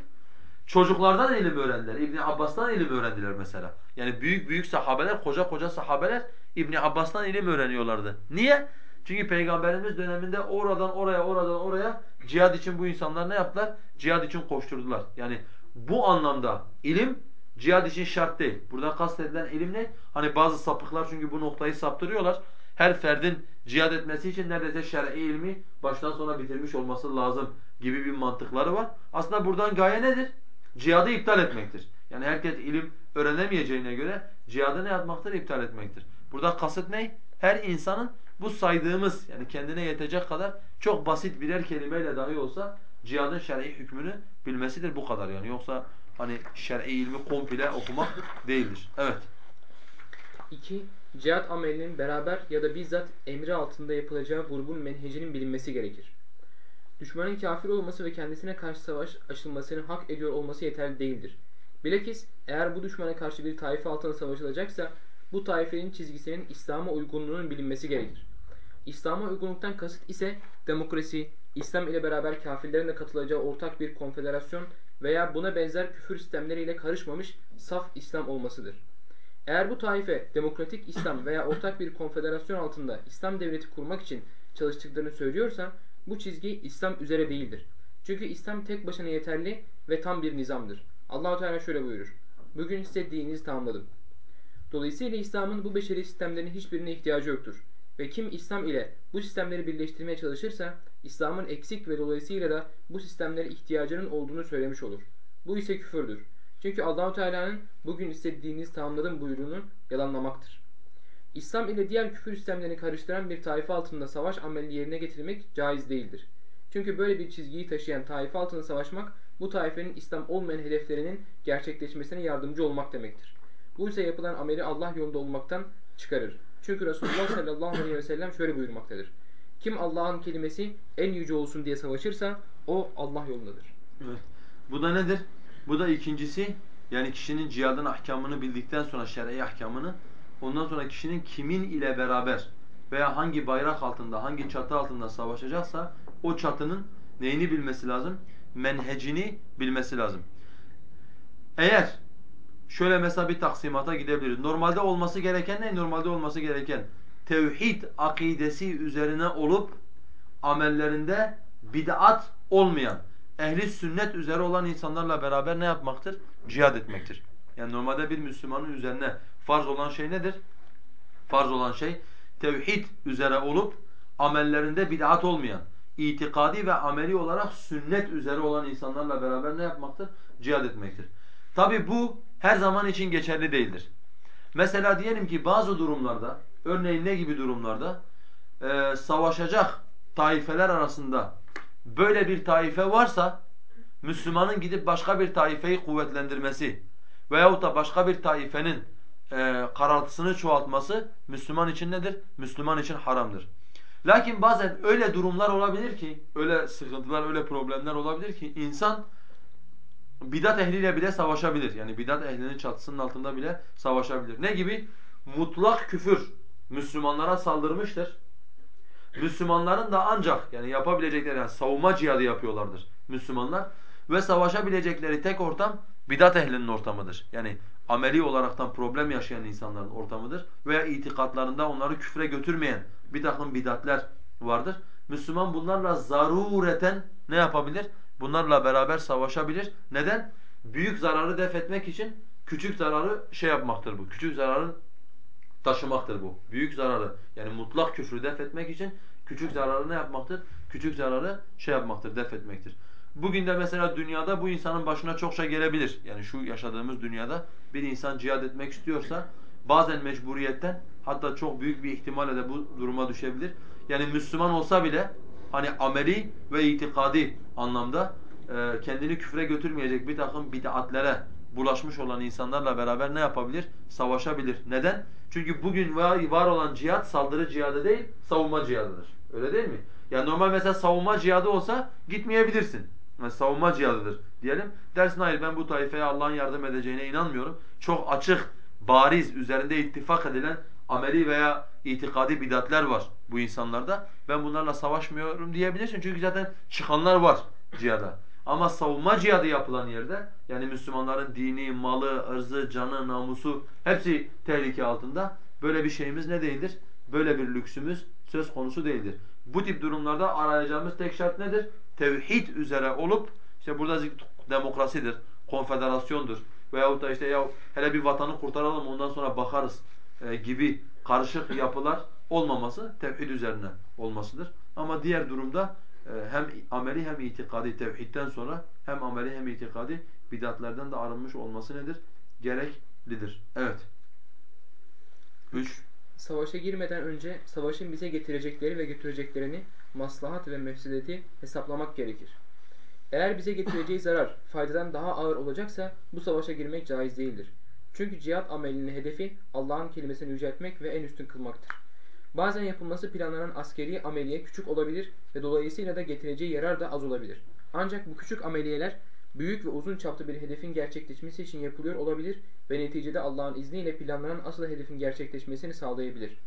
çocuklardan ilim öğrendiler. İbn Abbas'tan ilim öğrendiler mesela. Yani büyük büyük sahabeler, koca koca sahabeler İbn Abbas'tan ilim öğreniyorlardı. Niye? Çünkü Peygamberimiz döneminde oradan oraya, oradan oraya cihad için bu insanlar ne yaptılar? Cihad için koşturdular. Yani bu anlamda ilim cihad için şart değil. Burada kastedilen ilim ne? Hani bazı sapıklar çünkü bu noktayı saptırıyorlar. Her ferdin cihad etmesi için neredeyse şer'i ilmi baştan sona bitirmiş olması lazım gibi bir mantıkları var. Aslında buradan gaye nedir? Cihadı iptal etmektir. Yani herkes ilim öğrenemeyeceğine göre cihadı ne yapmaktır? İptal etmektir. Burada kasıt ne? Her insanın bu saydığımız yani kendine yetecek kadar çok basit birer kelimeyle dahi olsa cihadın şer'i hükmünü bilmesidir bu kadar yani. Yoksa hani şer'i ilmi komple okumak değildir. Evet. 2. Cihat amelinin beraber ya da bizzat emri altında yapılacağı grubun menhecinin bilinmesi gerekir. Düşmanın kafir olması ve kendisine karşı savaş açılmasını hak ediyor olması yeterli değildir. Bilakis eğer bu düşmana karşı bir taife altında savaşılacaksa bu taifenin çizgisinin İslam'a uygunluğunun bilinmesi gerekir. İslam'a uygunluktan kasıt ise demokrasi, İslam ile beraber kafirlerin de katılacağı ortak bir konfederasyon veya buna benzer küfür sistemleriyle karışmamış saf İslam olmasıdır. Eğer bu taife demokratik İslam veya ortak bir konfederasyon altında İslam devleti kurmak için çalıştıklarını söylüyorsa bu çizgi İslam üzere değildir. Çünkü İslam tek başına yeterli ve tam bir nizamdır. Allahu Teala şöyle buyurur. Bugün size dininizi tamamladım. Dolayısıyla İslam'ın bu beşeri sistemlerin hiçbirine ihtiyacı yoktur. Ve kim İslam ile bu sistemleri birleştirmeye çalışırsa İslam'ın eksik ve dolayısıyla da bu sistemlere ihtiyacının olduğunu söylemiş olur. Bu ise küfürdür. Çünkü Allahu Teala'nın bugün istediğiniz tamamladım buyruğunu yalanlamaktır. İslam ile diğer küfür sistemlerini karıştıran bir taife altında savaş ameli yerine getirmek caiz değildir. Çünkü böyle bir çizgiyi taşıyan taife altında savaşmak bu taifenin İslam olmayan hedeflerinin gerçekleşmesine yardımcı olmak demektir. Bu ise yapılan ameli Allah yolunda olmaktan çıkarır. Çünkü Resulullah sallallahu aleyhi ve sellem şöyle buyurmaktadır. Kim Allah'ın kelimesi en yüce olsun diye savaşırsa o Allah yolundadır. Evet. Bu da nedir? Bu da ikincisi yani kişinin cihadın ahkamını bildikten sonra şer'i ahkamını ondan sonra kişinin kimin ile beraber veya hangi bayrak altında, hangi çatı altında savaşacaksa o çatının neyini bilmesi lazım? Menhecini bilmesi lazım. Eğer şöyle mesela bir taksimata gidebiliriz. Normalde olması gereken ne? Normalde olması gereken tevhid akidesi üzerine olup amellerinde bid'at olmayan, ehli sünnet üzere olan insanlarla beraber ne yapmaktır? Cihad etmektir. Yani normalde bir Müslümanın üzerine farz olan şey nedir? Farz olan şey tevhid üzere olup amellerinde bid'at olmayan, itikadi ve ameli olarak sünnet üzere olan insanlarla beraber ne yapmaktır? Cihad etmektir. Tabi bu her zaman için geçerli değildir. Mesela diyelim ki bazı durumlarda, örneğin ne gibi durumlarda? Ee, savaşacak taifeler arasında böyle bir taife varsa Müslümanın gidip başka bir taifeyi kuvvetlendirmesi veyahut da başka bir taifenin e, karartısını çoğaltması Müslüman için nedir? Müslüman için haramdır. Lakin bazen öyle durumlar olabilir ki, öyle sıkıntılar, öyle problemler olabilir ki insan bidat ehliyle bile savaşabilir. Yani bidat ehlinin çatısının altında bile savaşabilir. Ne gibi? Mutlak küfür Müslümanlara saldırmıştır. Müslümanların da ancak yani yapabilecekleri yani savunma cihadı yapıyorlardır Müslümanlar ve savaşabilecekleri tek ortam bidat ehlinin ortamıdır. Yani ameli olaraktan problem yaşayan insanların ortamıdır veya itikatlarında onları küfre götürmeyen bir takım bidatler vardır. Müslüman bunlarla zarureten ne yapabilir? Bunlarla beraber savaşabilir. Neden? Büyük zararı def etmek için küçük zararı şey yapmaktır bu. Küçük zararın taşımaktır bu. Büyük zararı yani mutlak küfrü def etmek için küçük zararı ne yapmaktır? Küçük zararı şey yapmaktır, def etmektir. Bugün de mesela dünyada bu insanın başına çok şey gelebilir. Yani şu yaşadığımız dünyada bir insan cihad etmek istiyorsa bazen mecburiyetten hatta çok büyük bir ihtimalle de bu duruma düşebilir. Yani Müslüman olsa bile hani ameli ve itikadi anlamda kendini küfre götürmeyecek bir takım bid'atlere bulaşmış olan insanlarla beraber ne yapabilir? Savaşabilir. Neden? Çünkü bugün var, olan cihat saldırı cihadı değil, savunma cihadıdır. Öyle değil mi? Yani normal mesela savunma cihadı olsa gitmeyebilirsin. Yani savunma cihadıdır diyelim. Dersin hayır ben bu taifeye Allah'ın yardım edeceğine inanmıyorum. Çok açık, bariz, üzerinde ittifak edilen ameli veya itikadi bidatler var bu insanlarda. Ben bunlarla savaşmıyorum diyebilirsin. Çünkü zaten çıkanlar var cihada. Ama savunma cihadı yapılan yerde yani Müslümanların dini, malı, ırzı, canı, namusu hepsi tehlike altında. Böyle bir şeyimiz ne değildir? Böyle bir lüksümüz söz konusu değildir. Bu tip durumlarda arayacağımız tek şart nedir? Tevhid üzere olup işte burada demokrasidir, konfederasyondur veyahut da işte ya hele bir vatanı kurtaralım ondan sonra bakarız e, gibi karışık yapılar olmaması tevhid üzerine olmasıdır. Ama diğer durumda hem ameli hem itikadi tevhidden sonra hem ameli hem itikadi bidatlerden de arınmış olması nedir? Gereklidir. Evet. Üç. Savaşa girmeden önce savaşın bize getirecekleri ve götüreceklerini maslahat ve mefsedeti hesaplamak gerekir. Eğer bize getireceği zarar faydadan daha ağır olacaksa bu savaşa girmek caiz değildir. Çünkü cihat amelinin hedefi Allah'ın kelimesini yüceltmek ve en üstün kılmaktır. Bazen yapılması planlanan askeri ameliye küçük olabilir ve dolayısıyla da getireceği yarar da az olabilir. Ancak bu küçük ameliyeler büyük ve uzun çaplı bir hedefin gerçekleşmesi için yapılıyor olabilir ve neticede Allah'ın izniyle planlanan asıl hedefin gerçekleşmesini sağlayabilir.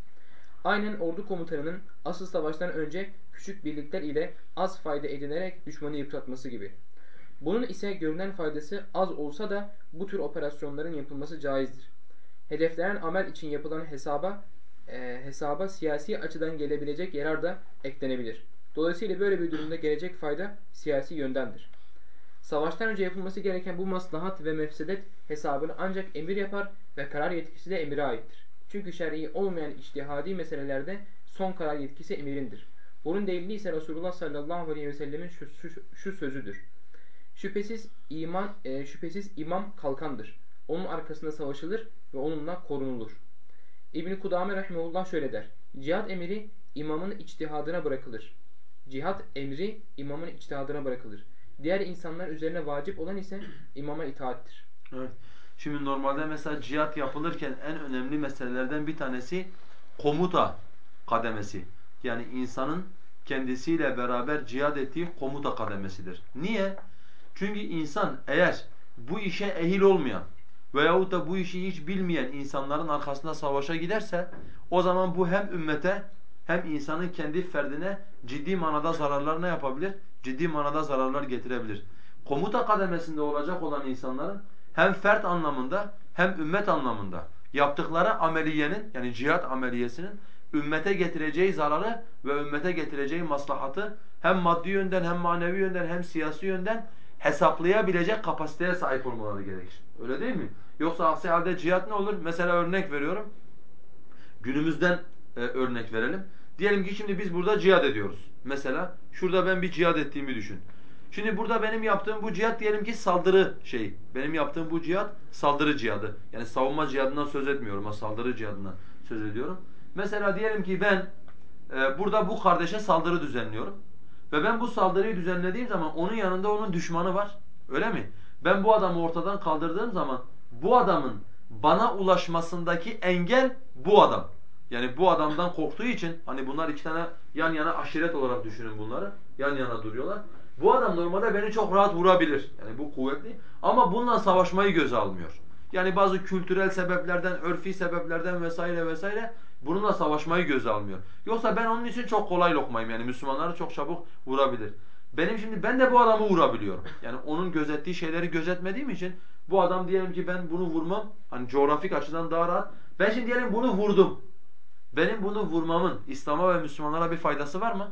Aynen ordu komutanının asıl savaştan önce küçük birlikler ile az fayda edinerek düşmanı yıpratması gibi. Bunun ise görünen faydası az olsa da bu tür operasyonların yapılması caizdir. Hedeflenen amel için yapılan hesaba e, hesaba siyasi açıdan gelebilecek yarar da eklenebilir. Dolayısıyla böyle bir durumda gelecek fayda siyasi yöndendir. Savaştan önce yapılması gereken bu maslahat ve mefsedet hesabını ancak emir yapar ve karar yetkisi de emire aittir. Çünkü şer'i olmayan içtihadi meselelerde son karar yetkisi emirindir. Bunun delili ise Resulullah sallallahu aleyhi ve sellemin şu, şu, şu sözüdür. Şüphesiz iman e, şüphesiz imam kalkandır. Onun arkasında savaşılır ve onunla korunulur. İbn Kudame rahimehullah şöyle der. Cihat emri imamın içtihadına bırakılır. Cihat emri imamın içtihadına bırakılır. Diğer insanlar üzerine vacip olan ise imama itaattir. Evet. Şimdi normalde mesela cihat yapılırken en önemli meselelerden bir tanesi komuta kademesi. Yani insanın kendisiyle beraber cihad ettiği komuta kademesidir. Niye? Çünkü insan eğer bu işe ehil olmayan veyahut da bu işi hiç bilmeyen insanların arkasında savaşa giderse o zaman bu hem ümmete hem insanın kendi ferdine ciddi manada zararlar ne yapabilir? Ciddi manada zararlar getirebilir. Komuta kademesinde olacak olan insanların hem fert anlamında hem ümmet anlamında yaptıkları ameliyenin yani cihat ameliyesinin ümmete getireceği zararı ve ümmete getireceği maslahatı hem maddi yönden hem manevi yönden hem siyasi yönden hesaplayabilecek kapasiteye sahip olmaları gerekir. Öyle değil mi? Yoksa aksi halde cihat ne olur? Mesela örnek veriyorum. Günümüzden e, örnek verelim. Diyelim ki şimdi biz burada cihad ediyoruz. Mesela şurada ben bir cihad ettiğimi düşün. Şimdi burada benim yaptığım bu cihat diyelim ki saldırı şeyi. Benim yaptığım bu cihat saldırı cihadı. Yani savunma cihadından söz etmiyorum ama saldırı cihadından söz ediyorum. Mesela diyelim ki ben e, burada bu kardeşe saldırı düzenliyorum. Ve ben bu saldırıyı düzenlediğim zaman onun yanında onun düşmanı var. Öyle mi? Ben bu adamı ortadan kaldırdığım zaman bu adamın bana ulaşmasındaki engel bu adam. Yani bu adamdan korktuğu için hani bunlar iki tane yan yana aşiret olarak düşünün bunları. Yan yana duruyorlar. Bu adam normalde beni çok rahat vurabilir. Yani bu kuvvetli ama bununla savaşmayı göze almıyor. Yani bazı kültürel sebeplerden, örfi sebeplerden vesaire vesaire bununla savaşmayı göze almıyor. Yoksa ben onun için çok kolay lokmayım yani Müslümanları çok çabuk vurabilir. Benim şimdi ben de bu adamı vurabiliyorum. Yani onun gözettiği şeyleri gözetmediğim için bu adam diyelim ki ben bunu vurmam. Hani coğrafik açıdan daha rahat. Ben şimdi diyelim bunu vurdum. Benim bunu vurmamın İslam'a ve Müslümanlara bir faydası var mı?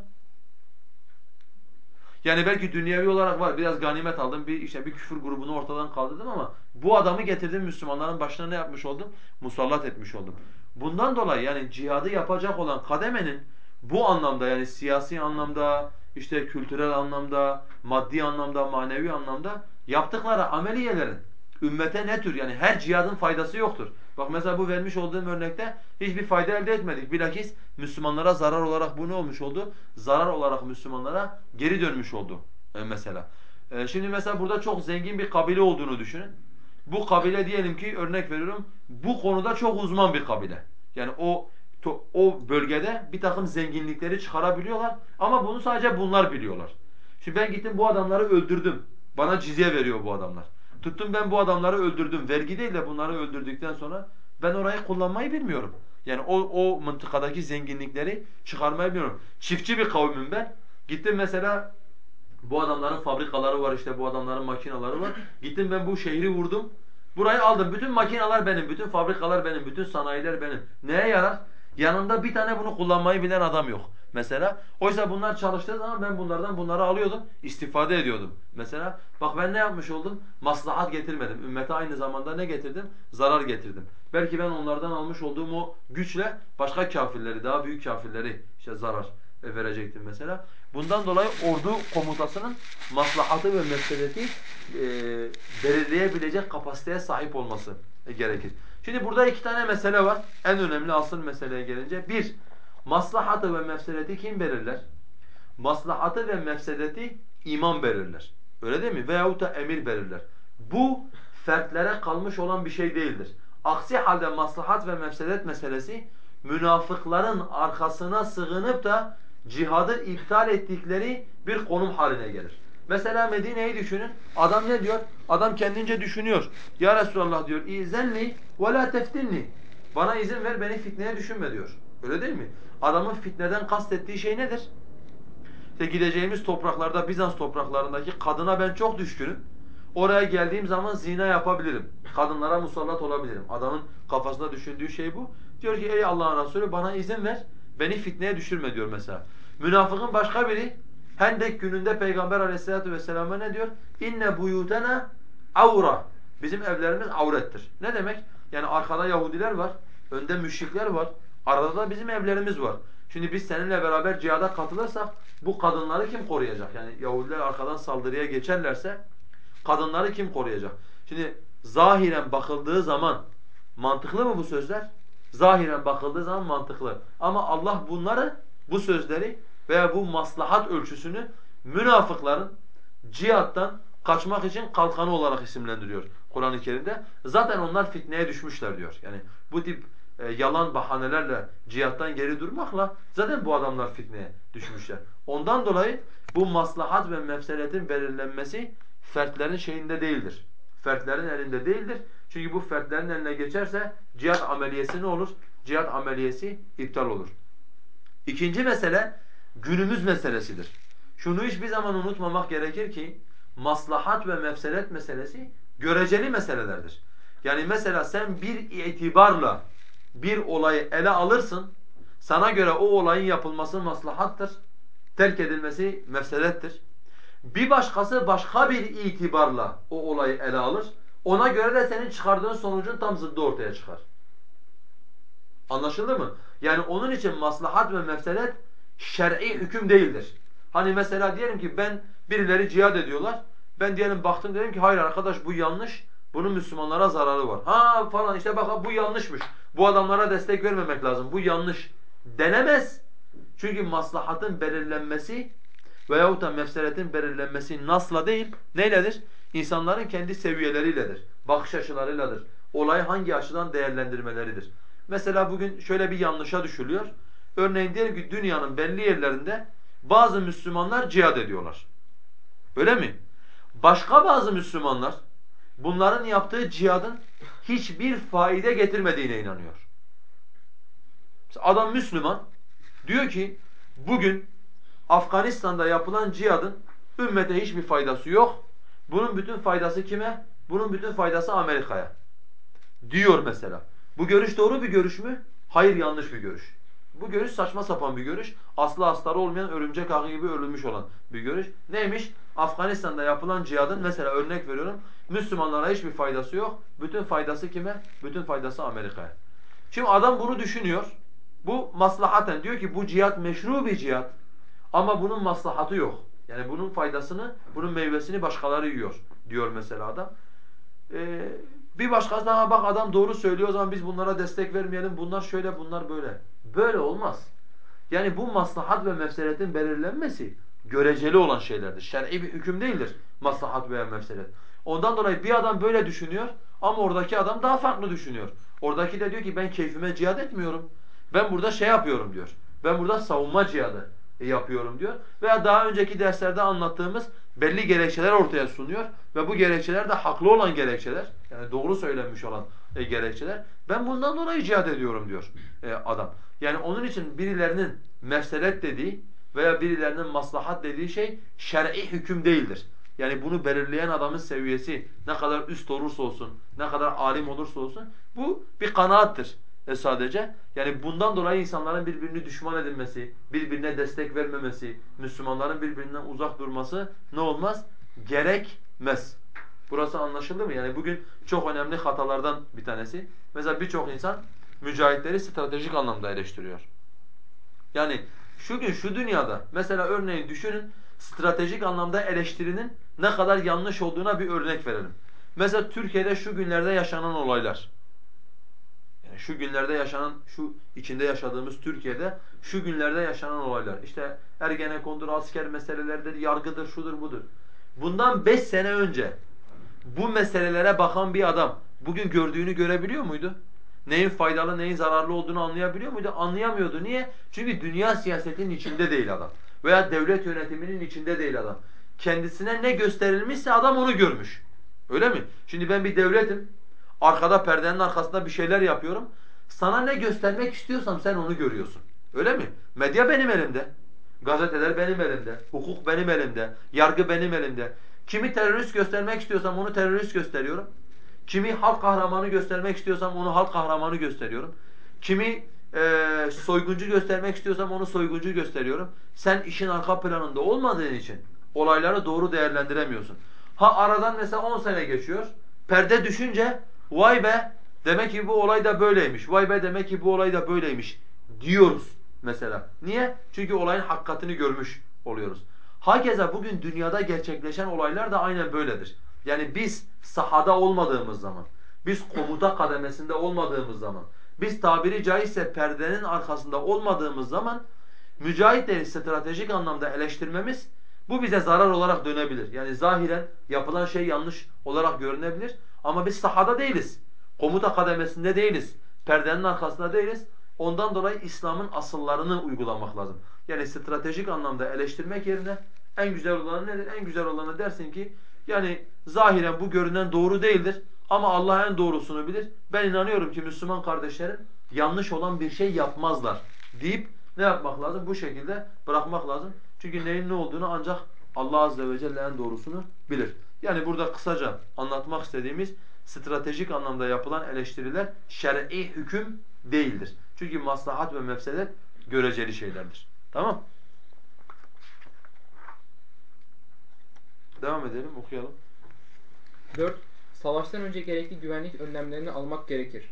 Yani belki dünyevi olarak var. Biraz ganimet aldım. Bir işte bir küfür grubunu ortadan kaldırdım ama bu adamı getirdim Müslümanların başına ne yapmış oldum? Musallat etmiş oldum. Bundan dolayı yani cihadı yapacak olan kademenin bu anlamda yani siyasi anlamda, işte kültürel anlamda, maddi anlamda, manevi anlamda yaptıkları ameliyelerin ümmete ne tür yani her cihadın faydası yoktur. Bak mesela bu vermiş olduğum örnekte hiçbir fayda elde etmedik. Bilakis Müslümanlara zarar olarak bu ne olmuş oldu? Zarar olarak Müslümanlara geri dönmüş oldu e, mesela. E, şimdi mesela burada çok zengin bir kabile olduğunu düşünün. Bu kabile diyelim ki örnek veriyorum bu konuda çok uzman bir kabile. Yani o o bölgede bir takım zenginlikleri çıkarabiliyorlar ama bunu sadece bunlar biliyorlar. Şimdi ben gittim bu adamları öldürdüm. Bana cizye veriyor bu adamlar. Tuttum ben bu adamları öldürdüm. Vergi değil de bunları öldürdükten sonra ben orayı kullanmayı bilmiyorum. Yani o, o mıntıkadaki zenginlikleri çıkarmayı bilmiyorum. Çiftçi bir kavmim ben. Gittim mesela bu adamların fabrikaları var işte bu adamların makinaları var. Gittim ben bu şehri vurdum. Burayı aldım. Bütün makinalar benim, bütün fabrikalar benim, bütün sanayiler benim. Neye yarar? Yanında bir tane bunu kullanmayı bilen adam yok mesela. Oysa bunlar çalıştığı zaman ben bunlardan bunları alıyordum, istifade ediyordum. Mesela bak ben ne yapmış oldum? Maslahat getirmedim. Ümmete aynı zamanda ne getirdim? Zarar getirdim. Belki ben onlardan almış olduğum o güçle başka kafirleri, daha büyük kafirleri işte zarar verecektim mesela. Bundan dolayı ordu komutasının maslahatı ve mefsedeti e, belirleyebilecek kapasiteye sahip olması gerekir. Şimdi burada iki tane mesele var. En önemli asıl meseleye gelince. Bir, maslahatı ve mefsedeti kim belirler? Maslahatı ve mefsedeti imam belirler. Öyle değil mi? Veyahut da emir belirler. Bu fertlere kalmış olan bir şey değildir. Aksi halde maslahat ve mefsedet meselesi münafıkların arkasına sığınıp da cihadı iptal ettikleri bir konum haline gelir. Mesela Medine'yi düşünün. Adam ne diyor? Adam kendince düşünüyor. Ya Resulallah diyor. İzenli ve la teftinni. Bana izin ver beni fitneye düşünme diyor. Öyle değil mi? Adamın fitneden kastettiği şey nedir? İşte gideceğimiz topraklarda Bizans topraklarındaki kadına ben çok düşkünüm. Oraya geldiğim zaman zina yapabilirim. Kadınlara musallat olabilirim. Adamın kafasında düşündüğü şey bu. Diyor ki ey Allah'ın Resulü bana izin ver. Beni fitneye düşürme diyor mesela. Münafıkın başka biri Hendek gününde Peygamber aleyhissalatu vesselam'a ne diyor? İnne buyutena avra. Bizim evlerimiz avrettir. Ne demek? Yani arkada Yahudiler var, önde müşrikler var, arada da bizim evlerimiz var. Şimdi biz seninle beraber cihada katılırsak bu kadınları kim koruyacak? Yani Yahudiler arkadan saldırıya geçerlerse kadınları kim koruyacak? Şimdi zahiren bakıldığı zaman mantıklı mı bu sözler? Zahiren bakıldığı zaman mantıklı. Ama Allah bunları, bu sözleri veya bu maslahat ölçüsünü münafıkların cihattan kaçmak için kalkanı olarak isimlendiriyor Kur'an-ı Kerim'de. Zaten onlar fitneye düşmüşler diyor. Yani bu tip e, yalan bahanelerle cihattan geri durmakla zaten bu adamlar fitneye düşmüşler. Ondan dolayı bu maslahat ve mefseletin belirlenmesi fertlerin şeyinde değildir. Fertlerin elinde değildir. Çünkü bu fertlerin eline geçerse cihat ameliyesi ne olur? Cihat ameliyesi iptal olur. İkinci mesele günümüz meselesidir. Şunu hiçbir zaman unutmamak gerekir ki maslahat ve mefsedet meselesi göreceli meselelerdir. Yani mesela sen bir itibarla bir olayı ele alırsın. Sana göre o olayın yapılması maslahattır. Terk edilmesi mefsedettir. Bir başkası başka bir itibarla o olayı ele alır. Ona göre de senin çıkardığın sonucun tam zıddı ortaya çıkar. Anlaşıldı mı? Yani onun için maslahat ve mefsedet şer'i hüküm değildir. Hani mesela diyelim ki ben birileri cihad ediyorlar. Ben diyelim baktım dedim ki hayır arkadaş bu yanlış. Bunun Müslümanlara zararı var. Ha falan işte bak bu yanlışmış. Bu adamlara destek vermemek lazım. Bu yanlış denemez. Çünkü maslahatın belirlenmesi veyahut da mefseretin belirlenmesi nasla değil, neyledir? insanların kendi seviyeleriyle bakış açılarıyladır. Olayı hangi açıdan değerlendirmeleridir. Mesela bugün şöyle bir yanlışa düşülüyor. Örneğin diyelim ki dünyanın belli yerlerinde bazı Müslümanlar cihad ediyorlar. Öyle mi? Başka bazı Müslümanlar bunların yaptığı cihadın hiçbir faide getirmediğine inanıyor. Adam Müslüman diyor ki bugün Afganistan'da yapılan cihadın ümmete hiçbir faydası yok. Bunun bütün faydası kime? Bunun bütün faydası Amerika'ya. Diyor mesela. Bu görüş doğru bir görüş mü? Hayır yanlış bir görüş. Bu görüş saçma sapan bir görüş. Aslı astarı olmayan örümcek ağı gibi örülmüş olan bir görüş. Neymiş? Afganistan'da yapılan cihadın mesela örnek veriyorum. Müslümanlara hiçbir faydası yok. Bütün faydası kime? Bütün faydası Amerika'ya. Şimdi adam bunu düşünüyor. Bu maslahaten diyor ki bu cihat meşru bir cihat. Ama bunun maslahatı yok. Yani bunun faydasını, bunun meyvesini başkaları yiyor diyor mesela adam. Ee, bir başkası daha bak adam doğru söylüyor o zaman biz bunlara destek vermeyelim. Bunlar şöyle bunlar böyle. Böyle olmaz. Yani bu maslahat ve mefsedetin belirlenmesi göreceli olan şeylerdir. Şer'i bir hüküm değildir maslahat veya mefsedet. Ondan dolayı bir adam böyle düşünüyor ama oradaki adam daha farklı düşünüyor. Oradaki de diyor ki ben keyfime cihad etmiyorum. Ben burada şey yapıyorum diyor. Ben burada savunma cihadı yapıyorum diyor. Veya daha önceki derslerde anlattığımız belli gerekçeler ortaya sunuyor ve bu gerekçeler de haklı olan gerekçeler. Yani doğru söylenmiş olan e, gerekçeler. Ben bundan dolayı cihad ediyorum diyor e, adam. Yani onun için birilerinin mefsedet dediği veya birilerinin maslahat dediği şey şer'i hüküm değildir. Yani bunu belirleyen adamın seviyesi ne kadar üst olursa olsun, ne kadar alim olursa olsun bu bir kanaattır e sadece. Yani bundan dolayı insanların birbirini düşman edilmesi, birbirine destek vermemesi, Müslümanların birbirinden uzak durması ne olmaz? Gerekmez. Burası anlaşıldı mı? Yani bugün çok önemli hatalardan bir tanesi. Mesela birçok insan mücahitleri stratejik anlamda eleştiriyor. Yani şu gün şu dünyada mesela örneğin düşünün stratejik anlamda eleştirinin ne kadar yanlış olduğuna bir örnek verelim. Mesela Türkiye'de şu günlerde yaşanan olaylar. Yani şu günlerde yaşanan, şu içinde yaşadığımız Türkiye'de şu günlerde yaşanan olaylar. İşte Ergenekon'dur, asker meseleleridir, yargıdır, şudur budur. Bundan beş sene önce bu meselelere bakan bir adam bugün gördüğünü görebiliyor muydu? Neyin faydalı, neyin zararlı olduğunu anlayabiliyor muydu? Anlayamıyordu. Niye? Çünkü dünya siyasetinin içinde değil adam. Veya devlet yönetiminin içinde değil adam. Kendisine ne gösterilmişse adam onu görmüş. Öyle mi? Şimdi ben bir devletim. Arkada perdenin arkasında bir şeyler yapıyorum. Sana ne göstermek istiyorsam sen onu görüyorsun. Öyle mi? Medya benim elimde. Gazeteler benim elimde. Hukuk benim elimde. Yargı benim elimde. Kimi terörist göstermek istiyorsam onu terörist gösteriyorum. Kimi halk kahramanı göstermek istiyorsam onu halk kahramanı gösteriyorum. Kimi e, soyguncu göstermek istiyorsam onu soyguncu gösteriyorum. Sen işin arka planında olmadığın için olayları doğru değerlendiremiyorsun. Ha aradan mesela 10 sene geçiyor. Perde düşünce vay be demek ki bu olay da böyleymiş. Vay be demek ki bu olay da böyleymiş diyoruz mesela. Niye? Çünkü olayın hakikatini görmüş oluyoruz. Hakeza bugün dünyada gerçekleşen olaylar da aynen böyledir. Yani biz sahada olmadığımız zaman, biz komuta kademesinde olmadığımız zaman, biz tabiri caizse perdenin arkasında olmadığımız zaman mücahitleri stratejik anlamda eleştirmemiz bu bize zarar olarak dönebilir. Yani zahiren yapılan şey yanlış olarak görünebilir ama biz sahada değiliz. Komuta kademesinde değiliz. Perdenin arkasında değiliz. Ondan dolayı İslam'ın asıllarını uygulamak lazım. Yani stratejik anlamda eleştirmek yerine en güzel olanı nedir? En güzel olanı dersin ki yani zahiren bu görünen doğru değildir ama Allah en doğrusunu bilir. Ben inanıyorum ki Müslüman kardeşlerim yanlış olan bir şey yapmazlar deyip ne yapmak lazım? Bu şekilde bırakmak lazım. Çünkü neyin ne olduğunu ancak Allah azze ve celle en doğrusunu bilir. Yani burada kısaca anlatmak istediğimiz stratejik anlamda yapılan eleştiriler şer'i hüküm değildir. Çünkü maslahat ve mefsedet göreceli şeylerdir. Tamam? Devam edelim, okuyalım. 4. Savaştan önce gerekli güvenlik önlemlerini almak gerekir.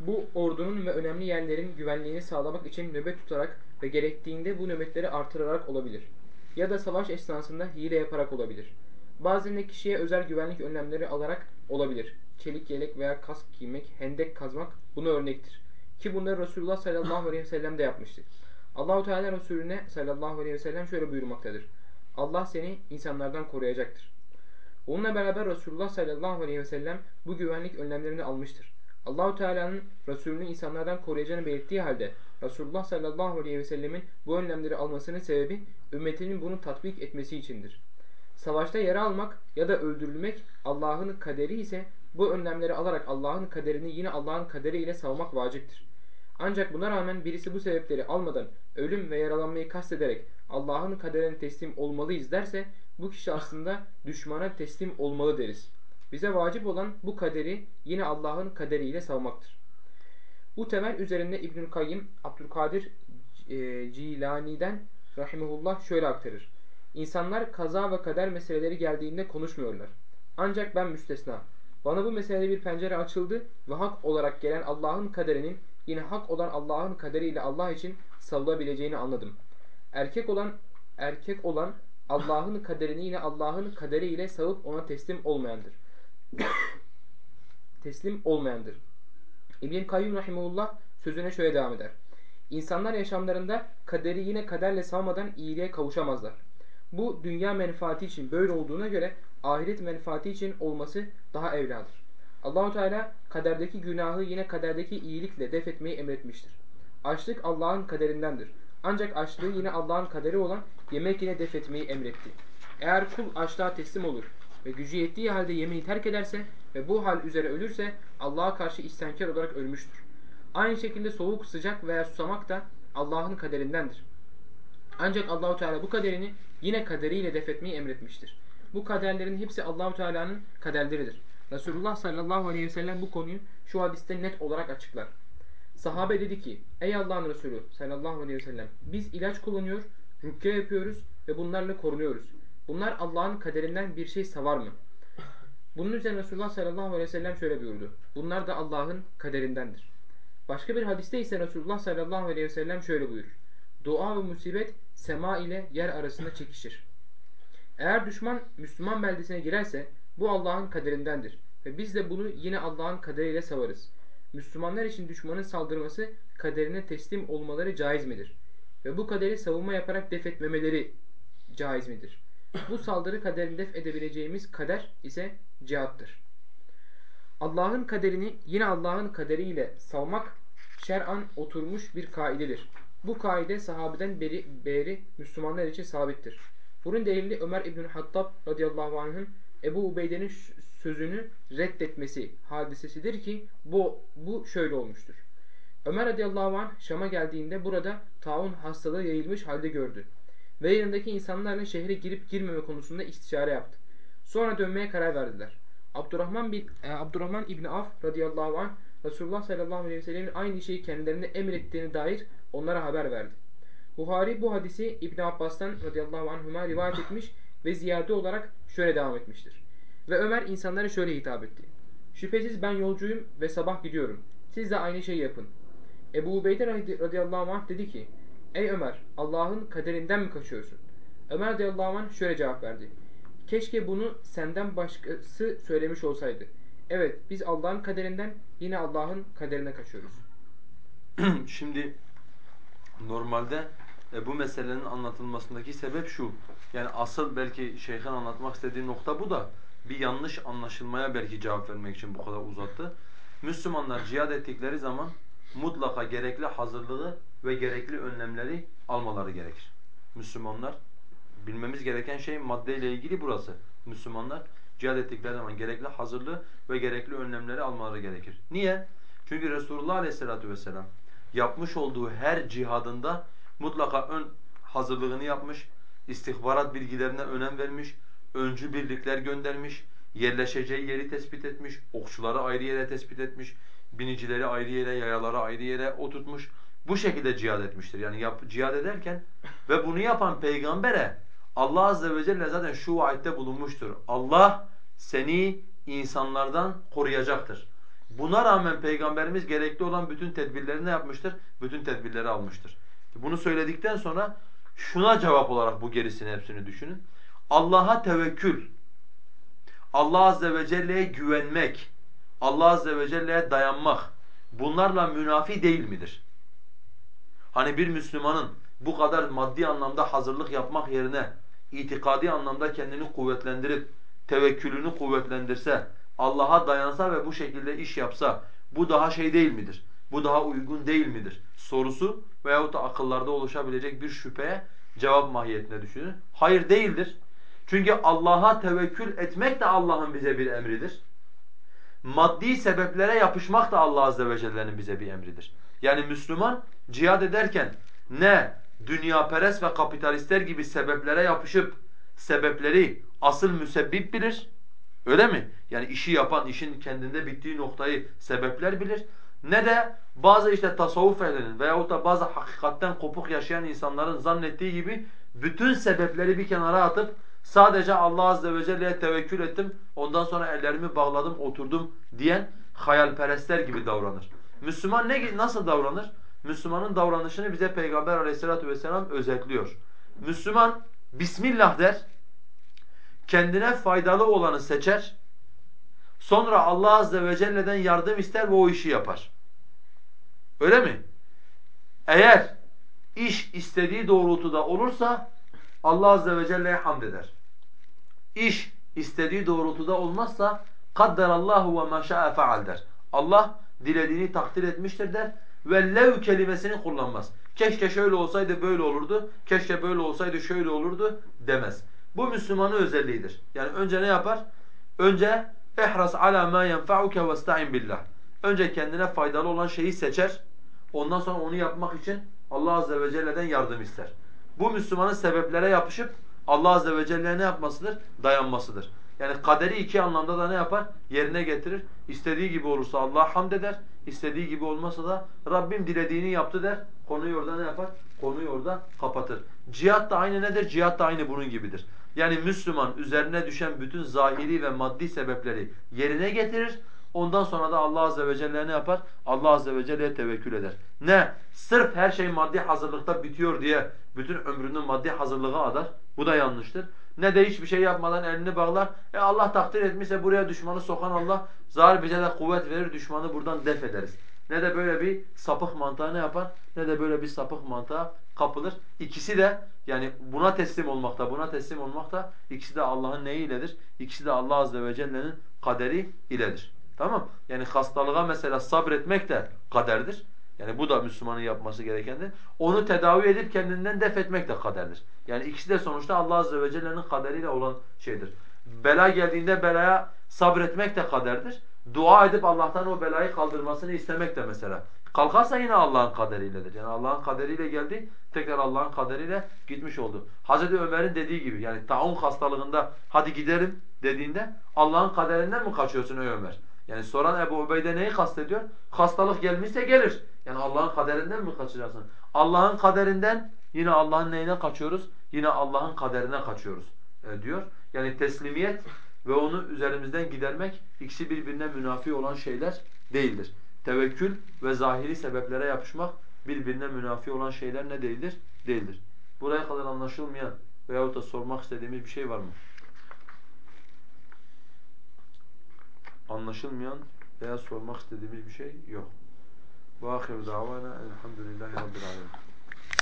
Bu ordunun ve önemli yerlerin güvenliğini sağlamak için nöbet tutarak ve gerektiğinde bu nöbetleri artırarak olabilir. Ya da savaş esnasında hile yaparak olabilir. Bazen de kişiye özel güvenlik önlemleri alarak olabilir. Çelik yelek veya kask giymek, hendek kazmak buna örnektir. Ki bunları Resulullah sallallahu aleyhi ve sellem de yapmıştır. Allahu Teala Resulüne sallallahu aleyhi ve sellem şöyle buyurmaktadır. Allah seni insanlardan koruyacaktır. Onunla beraber Resulullah sallallahu aleyhi ve sellem bu güvenlik önlemlerini almıştır. Allahu Teala'nın Resulünü insanlardan koruyacağını belirttiği halde Resulullah sallallahu aleyhi ve sellemin bu önlemleri almasının sebebi ümmetinin bunu tatbik etmesi içindir. Savaşta yara almak ya da öldürülmek Allah'ın kaderi ise bu önlemleri alarak Allah'ın kaderini yine Allah'ın kaderiyle savmak vaciptir. Ancak buna rağmen birisi bu sebepleri almadan ölüm ve yaralanmayı kastederek Allah'ın kaderine teslim olmalıyız derse bu kişi aslında düşmana teslim olmalı deriz. Bize vacip olan bu kaderi yine Allah'ın kaderiyle savmaktır. Bu temel üzerinde İbnül Kayyim Abdülkadir e, Cilani'den rahimehullah şöyle aktarır. İnsanlar kaza ve kader meseleleri geldiğinde konuşmuyorlar. Ancak ben müstesna. Bana bu meselede bir pencere açıldı ve hak olarak gelen Allah'ın kaderinin yine hak olan Allah'ın kaderiyle Allah için savulabileceğini anladım. Erkek olan erkek olan Allah'ın kaderini yine Allah'ın kaderiyle savup ona teslim olmayandır. teslim olmayandır. İbn Kayyum rahimehullah sözüne şöyle devam eder. İnsanlar yaşamlarında kaderi yine kaderle savmadan iyiliğe kavuşamazlar. Bu dünya menfaati için böyle olduğuna göre ahiret menfaati için olması daha evladır. Allahu Teala kaderdeki günahı yine kaderdeki iyilikle def etmeyi emretmiştir. Açlık Allah'ın kaderindendir. Ancak açlığı yine Allah'ın kaderi olan yemek yine def etmeyi emretti. Eğer kul açlığa teslim olur ve gücü yettiği halde yemeği terk ederse ve bu hal üzere ölürse Allah'a karşı istenkar olarak ölmüştür. Aynı şekilde soğuk, sıcak veya susamak da Allah'ın kaderindendir. Ancak Allahu Teala bu kaderini yine kaderiyle def etmeyi emretmiştir. Bu kaderlerin hepsi Allahu Teala'nın kaderleridir. Resulullah sallallahu aleyhi ve sellem bu konuyu şu hadiste net olarak açıklar. Sahabe dedi ki ey Allah'ın Resulü sallallahu aleyhi ve sellem biz ilaç kullanıyor, rükye yapıyoruz ve bunlarla korunuyoruz. Bunlar Allah'ın kaderinden bir şey savar mı? Bunun üzerine Resulullah sallallahu aleyhi ve sellem şöyle buyurdu. Bunlar da Allah'ın kaderindendir. Başka bir hadiste ise Resulullah sallallahu aleyhi ve sellem şöyle buyurur. Dua ve musibet sema ile yer arasında çekişir. Eğer düşman Müslüman beldesine girerse bu Allah'ın kaderindendir. Ve biz de bunu yine Allah'ın kaderiyle savarız. Müslümanlar için düşmanın saldırması kaderine teslim olmaları caiz midir? Ve bu kaderi savunma yaparak def etmemeleri caiz midir? Bu saldırı kaderini def edebileceğimiz kader ise cihattır. Allah'ın kaderini yine Allah'ın kaderiyle savmak şer'an oturmuş bir kaidedir. Bu kaide sahabeden beri, beri Müslümanlar için sabittir. Bunun delili Ömer İbn Hattab radıyallahu anh'ın Ebu Ubeyde'nin sözünü reddetmesi hadisesidir ki bu, bu şöyle olmuştur. Ömer radıyallahu anh Şam'a geldiğinde burada taun hastalığı yayılmış halde gördü. Ve yanındaki insanlarla şehre girip girmeme konusunda istişare yaptı. Sonra dönmeye karar verdiler. Abdurrahman, bin, e, Abdurrahman İbni Af radıyallahu anh Resulullah sallallahu aleyhi ve sellem'in aynı şeyi kendilerine emrettiğine dair onlara haber verdi. Buhari bu hadisi İbn Abbas'tan radıyallahu anhuma rivayet etmiş ve ziyade olarak şöyle devam etmiştir. Ve Ömer insanlara şöyle hitap etti. Şüphesiz ben yolcuyum ve sabah gidiyorum. Siz de aynı şeyi yapın. Ebu Ubeyde radıyallahu anh dedi ki Ey Ömer Allah'ın kaderinden mi kaçıyorsun? Ömer radıyallahu anh şöyle cevap verdi. Keşke bunu senden başkası söylemiş olsaydı. Evet biz Allah'ın kaderinden yine Allah'ın kaderine kaçıyoruz. Şimdi normalde e, bu meselenin anlatılmasındaki sebep şu. Yani asıl belki şeyhin anlatmak istediği nokta bu da bir yanlış anlaşılmaya belki cevap vermek için bu kadar uzattı. Müslümanlar cihad ettikleri zaman mutlaka gerekli hazırlığı ve gerekli önlemleri almaları gerekir. Müslümanlar bilmemiz gereken şey maddeyle ilgili burası. Müslümanlar cihad ettikleri zaman gerekli hazırlığı ve gerekli önlemleri almaları gerekir. Niye? Çünkü Resulullah Aleyhisselatü Vesselam yapmış olduğu her cihadında mutlaka ön hazırlığını yapmış, istihbarat bilgilerine önem vermiş, öncü birlikler göndermiş, yerleşeceği yeri tespit etmiş, okçuları ayrı yere tespit etmiş, binicileri ayrı yere, yayaları ayrı yere oturtmuş. Bu şekilde cihad etmiştir. Yani yap, cihad ederken ve bunu yapan peygambere Allah azze ve celle zaten şu vaadde bulunmuştur. Allah seni insanlardan koruyacaktır. Buna rağmen peygamberimiz gerekli olan bütün tedbirleri ne yapmıştır? Bütün tedbirleri almıştır. Bunu söyledikten sonra şuna cevap olarak bu gerisini hepsini düşünün. Allah'a tevekkül, Allah azze ve celle'ye güvenmek, Allah azze ve celle'ye dayanmak bunlarla münafi değil midir? Hani bir Müslümanın bu kadar maddi anlamda hazırlık yapmak yerine itikadi anlamda kendini kuvvetlendirip tevekkülünü kuvvetlendirse, Allah'a dayansa ve bu şekilde iş yapsa bu daha şey değil midir? Bu daha uygun değil midir? Sorusu veyahut da akıllarda oluşabilecek bir şüpheye cevap mahiyetine düşünün. Hayır değildir. Çünkü Allah'a tevekkül etmek de Allah'ın bize bir emridir. Maddi sebeplere yapışmak da Allah azze ve celle'nin bize bir emridir. Yani Müslüman cihad ederken ne dünya perest ve kapitalistler gibi sebeplere yapışıp sebepleri asıl müsebbip bilir. Öyle mi? Yani işi yapan, işin kendinde bittiği noktayı sebepler bilir. Ne de bazı işte tasavvuf ehlinin veyahut da bazı hakikatten kopuk yaşayan insanların zannettiği gibi bütün sebepleri bir kenara atıp sadece Allah azze ve celle'ye tevekkül ettim, ondan sonra ellerimi bağladım, oturdum diyen hayalperestler gibi davranır. Müslüman ne nasıl davranır? Müslümanın davranışını bize Peygamber aleyhissalatu vesselam özetliyor. Müslüman Bismillah der, kendine faydalı olanı seçer, sonra Allah azze ve celle'den yardım ister ve o işi yapar. Öyle mi? Eğer iş istediği doğrultuda olursa Allah azze ve celle'ye hamd eder. İş istediği doğrultuda olmazsa kadderallahu ve ma şa'a feal der. Allah dilediğini takdir etmiştir der ve lev kelimesini kullanmaz. Keşke şöyle olsaydı böyle olurdu, keşke böyle olsaydı şöyle olurdu demez. Bu Müslümanın özelliğidir. Yani önce ne yapar? Önce ihras ala ma yenfa'uke vesta'in billah. Önce kendine faydalı olan şeyi seçer. Ondan sonra onu yapmak için Allah azze ve celle'den yardım ister. Bu Müslümanın sebeplere yapışıp Allah azze ve celle'ye ne yapmasıdır? Dayanmasıdır. Yani kaderi iki anlamda da ne yapar? Yerine getirir. İstediği gibi olursa Allah'a hamd eder. İstediği gibi olmasa da Rabbim dilediğini yaptı der. Konuyu orada ne yapar? Konuyu orada kapatır. Cihat da aynı nedir? Cihat da aynı bunun gibidir. Yani Müslüman üzerine düşen bütün zahiri ve maddi sebepleri yerine getirir. Ondan sonra da Allah azze ve celle ne yapar? Allah azze ve celle'ye tevekkül eder. Ne? Sırf her şey maddi hazırlıkta bitiyor diye bütün ömrünü maddi hazırlığa adar. Bu da yanlıştır. Ne de hiçbir şey yapmadan elini bağlar. E Allah takdir etmişse buraya düşmanı sokan Allah zar bize de kuvvet verir düşmanı buradan def ederiz. Ne de böyle bir sapık mantığa ne yapar? Ne de böyle bir sapık mantığa kapılır. İkisi de yani buna teslim olmakta, buna teslim olmakta ikisi de Allah'ın neyi iledir? İkisi de Allah azze ve celle'nin kaderi iledir. Tamam? Yani hastalığa mesela sabretmek de kaderdir. Yani bu da Müslümanın yapması gerekendir. Onu tedavi edip kendinden def etmek de kaderdir. Yani ikisi de sonuçta Allah azze ve celle'nin kaderiyle olan şeydir. Bela geldiğinde belaya sabretmek de kaderdir. Dua edip Allah'tan o belayı kaldırmasını istemek de mesela. Kalkarsa yine Allah'ın kaderiyledir. Yani Allah'ın kaderiyle geldi, tekrar Allah'ın kaderiyle gitmiş oldu. Hazreti Ömer'in dediği gibi yani taun hastalığında hadi giderim dediğinde Allah'ın kaderinden mi kaçıyorsun ey Ömer? Yani soran Ebu Ubeyde neyi kastediyor? Hastalık gelmişse gelir. Yani Allah'ın kaderinden mi kaçacaksın? Allah'ın kaderinden yine Allah'ın neyine kaçıyoruz? Yine Allah'ın kaderine kaçıyoruz e, diyor. Yani teslimiyet ve onu üzerimizden gidermek ikisi birbirine münafi olan şeyler değildir. Tevekkül ve zahiri sebeplere yapışmak birbirine münafi olan şeyler ne değildir? Değildir. Buraya kadar anlaşılmayan veyahut da sormak istediğimiz bir şey var mı? Anlaşılmayan veya sormak istediğimiz bir şey yok. وآخر دعوانا الحمد لله رب العالمين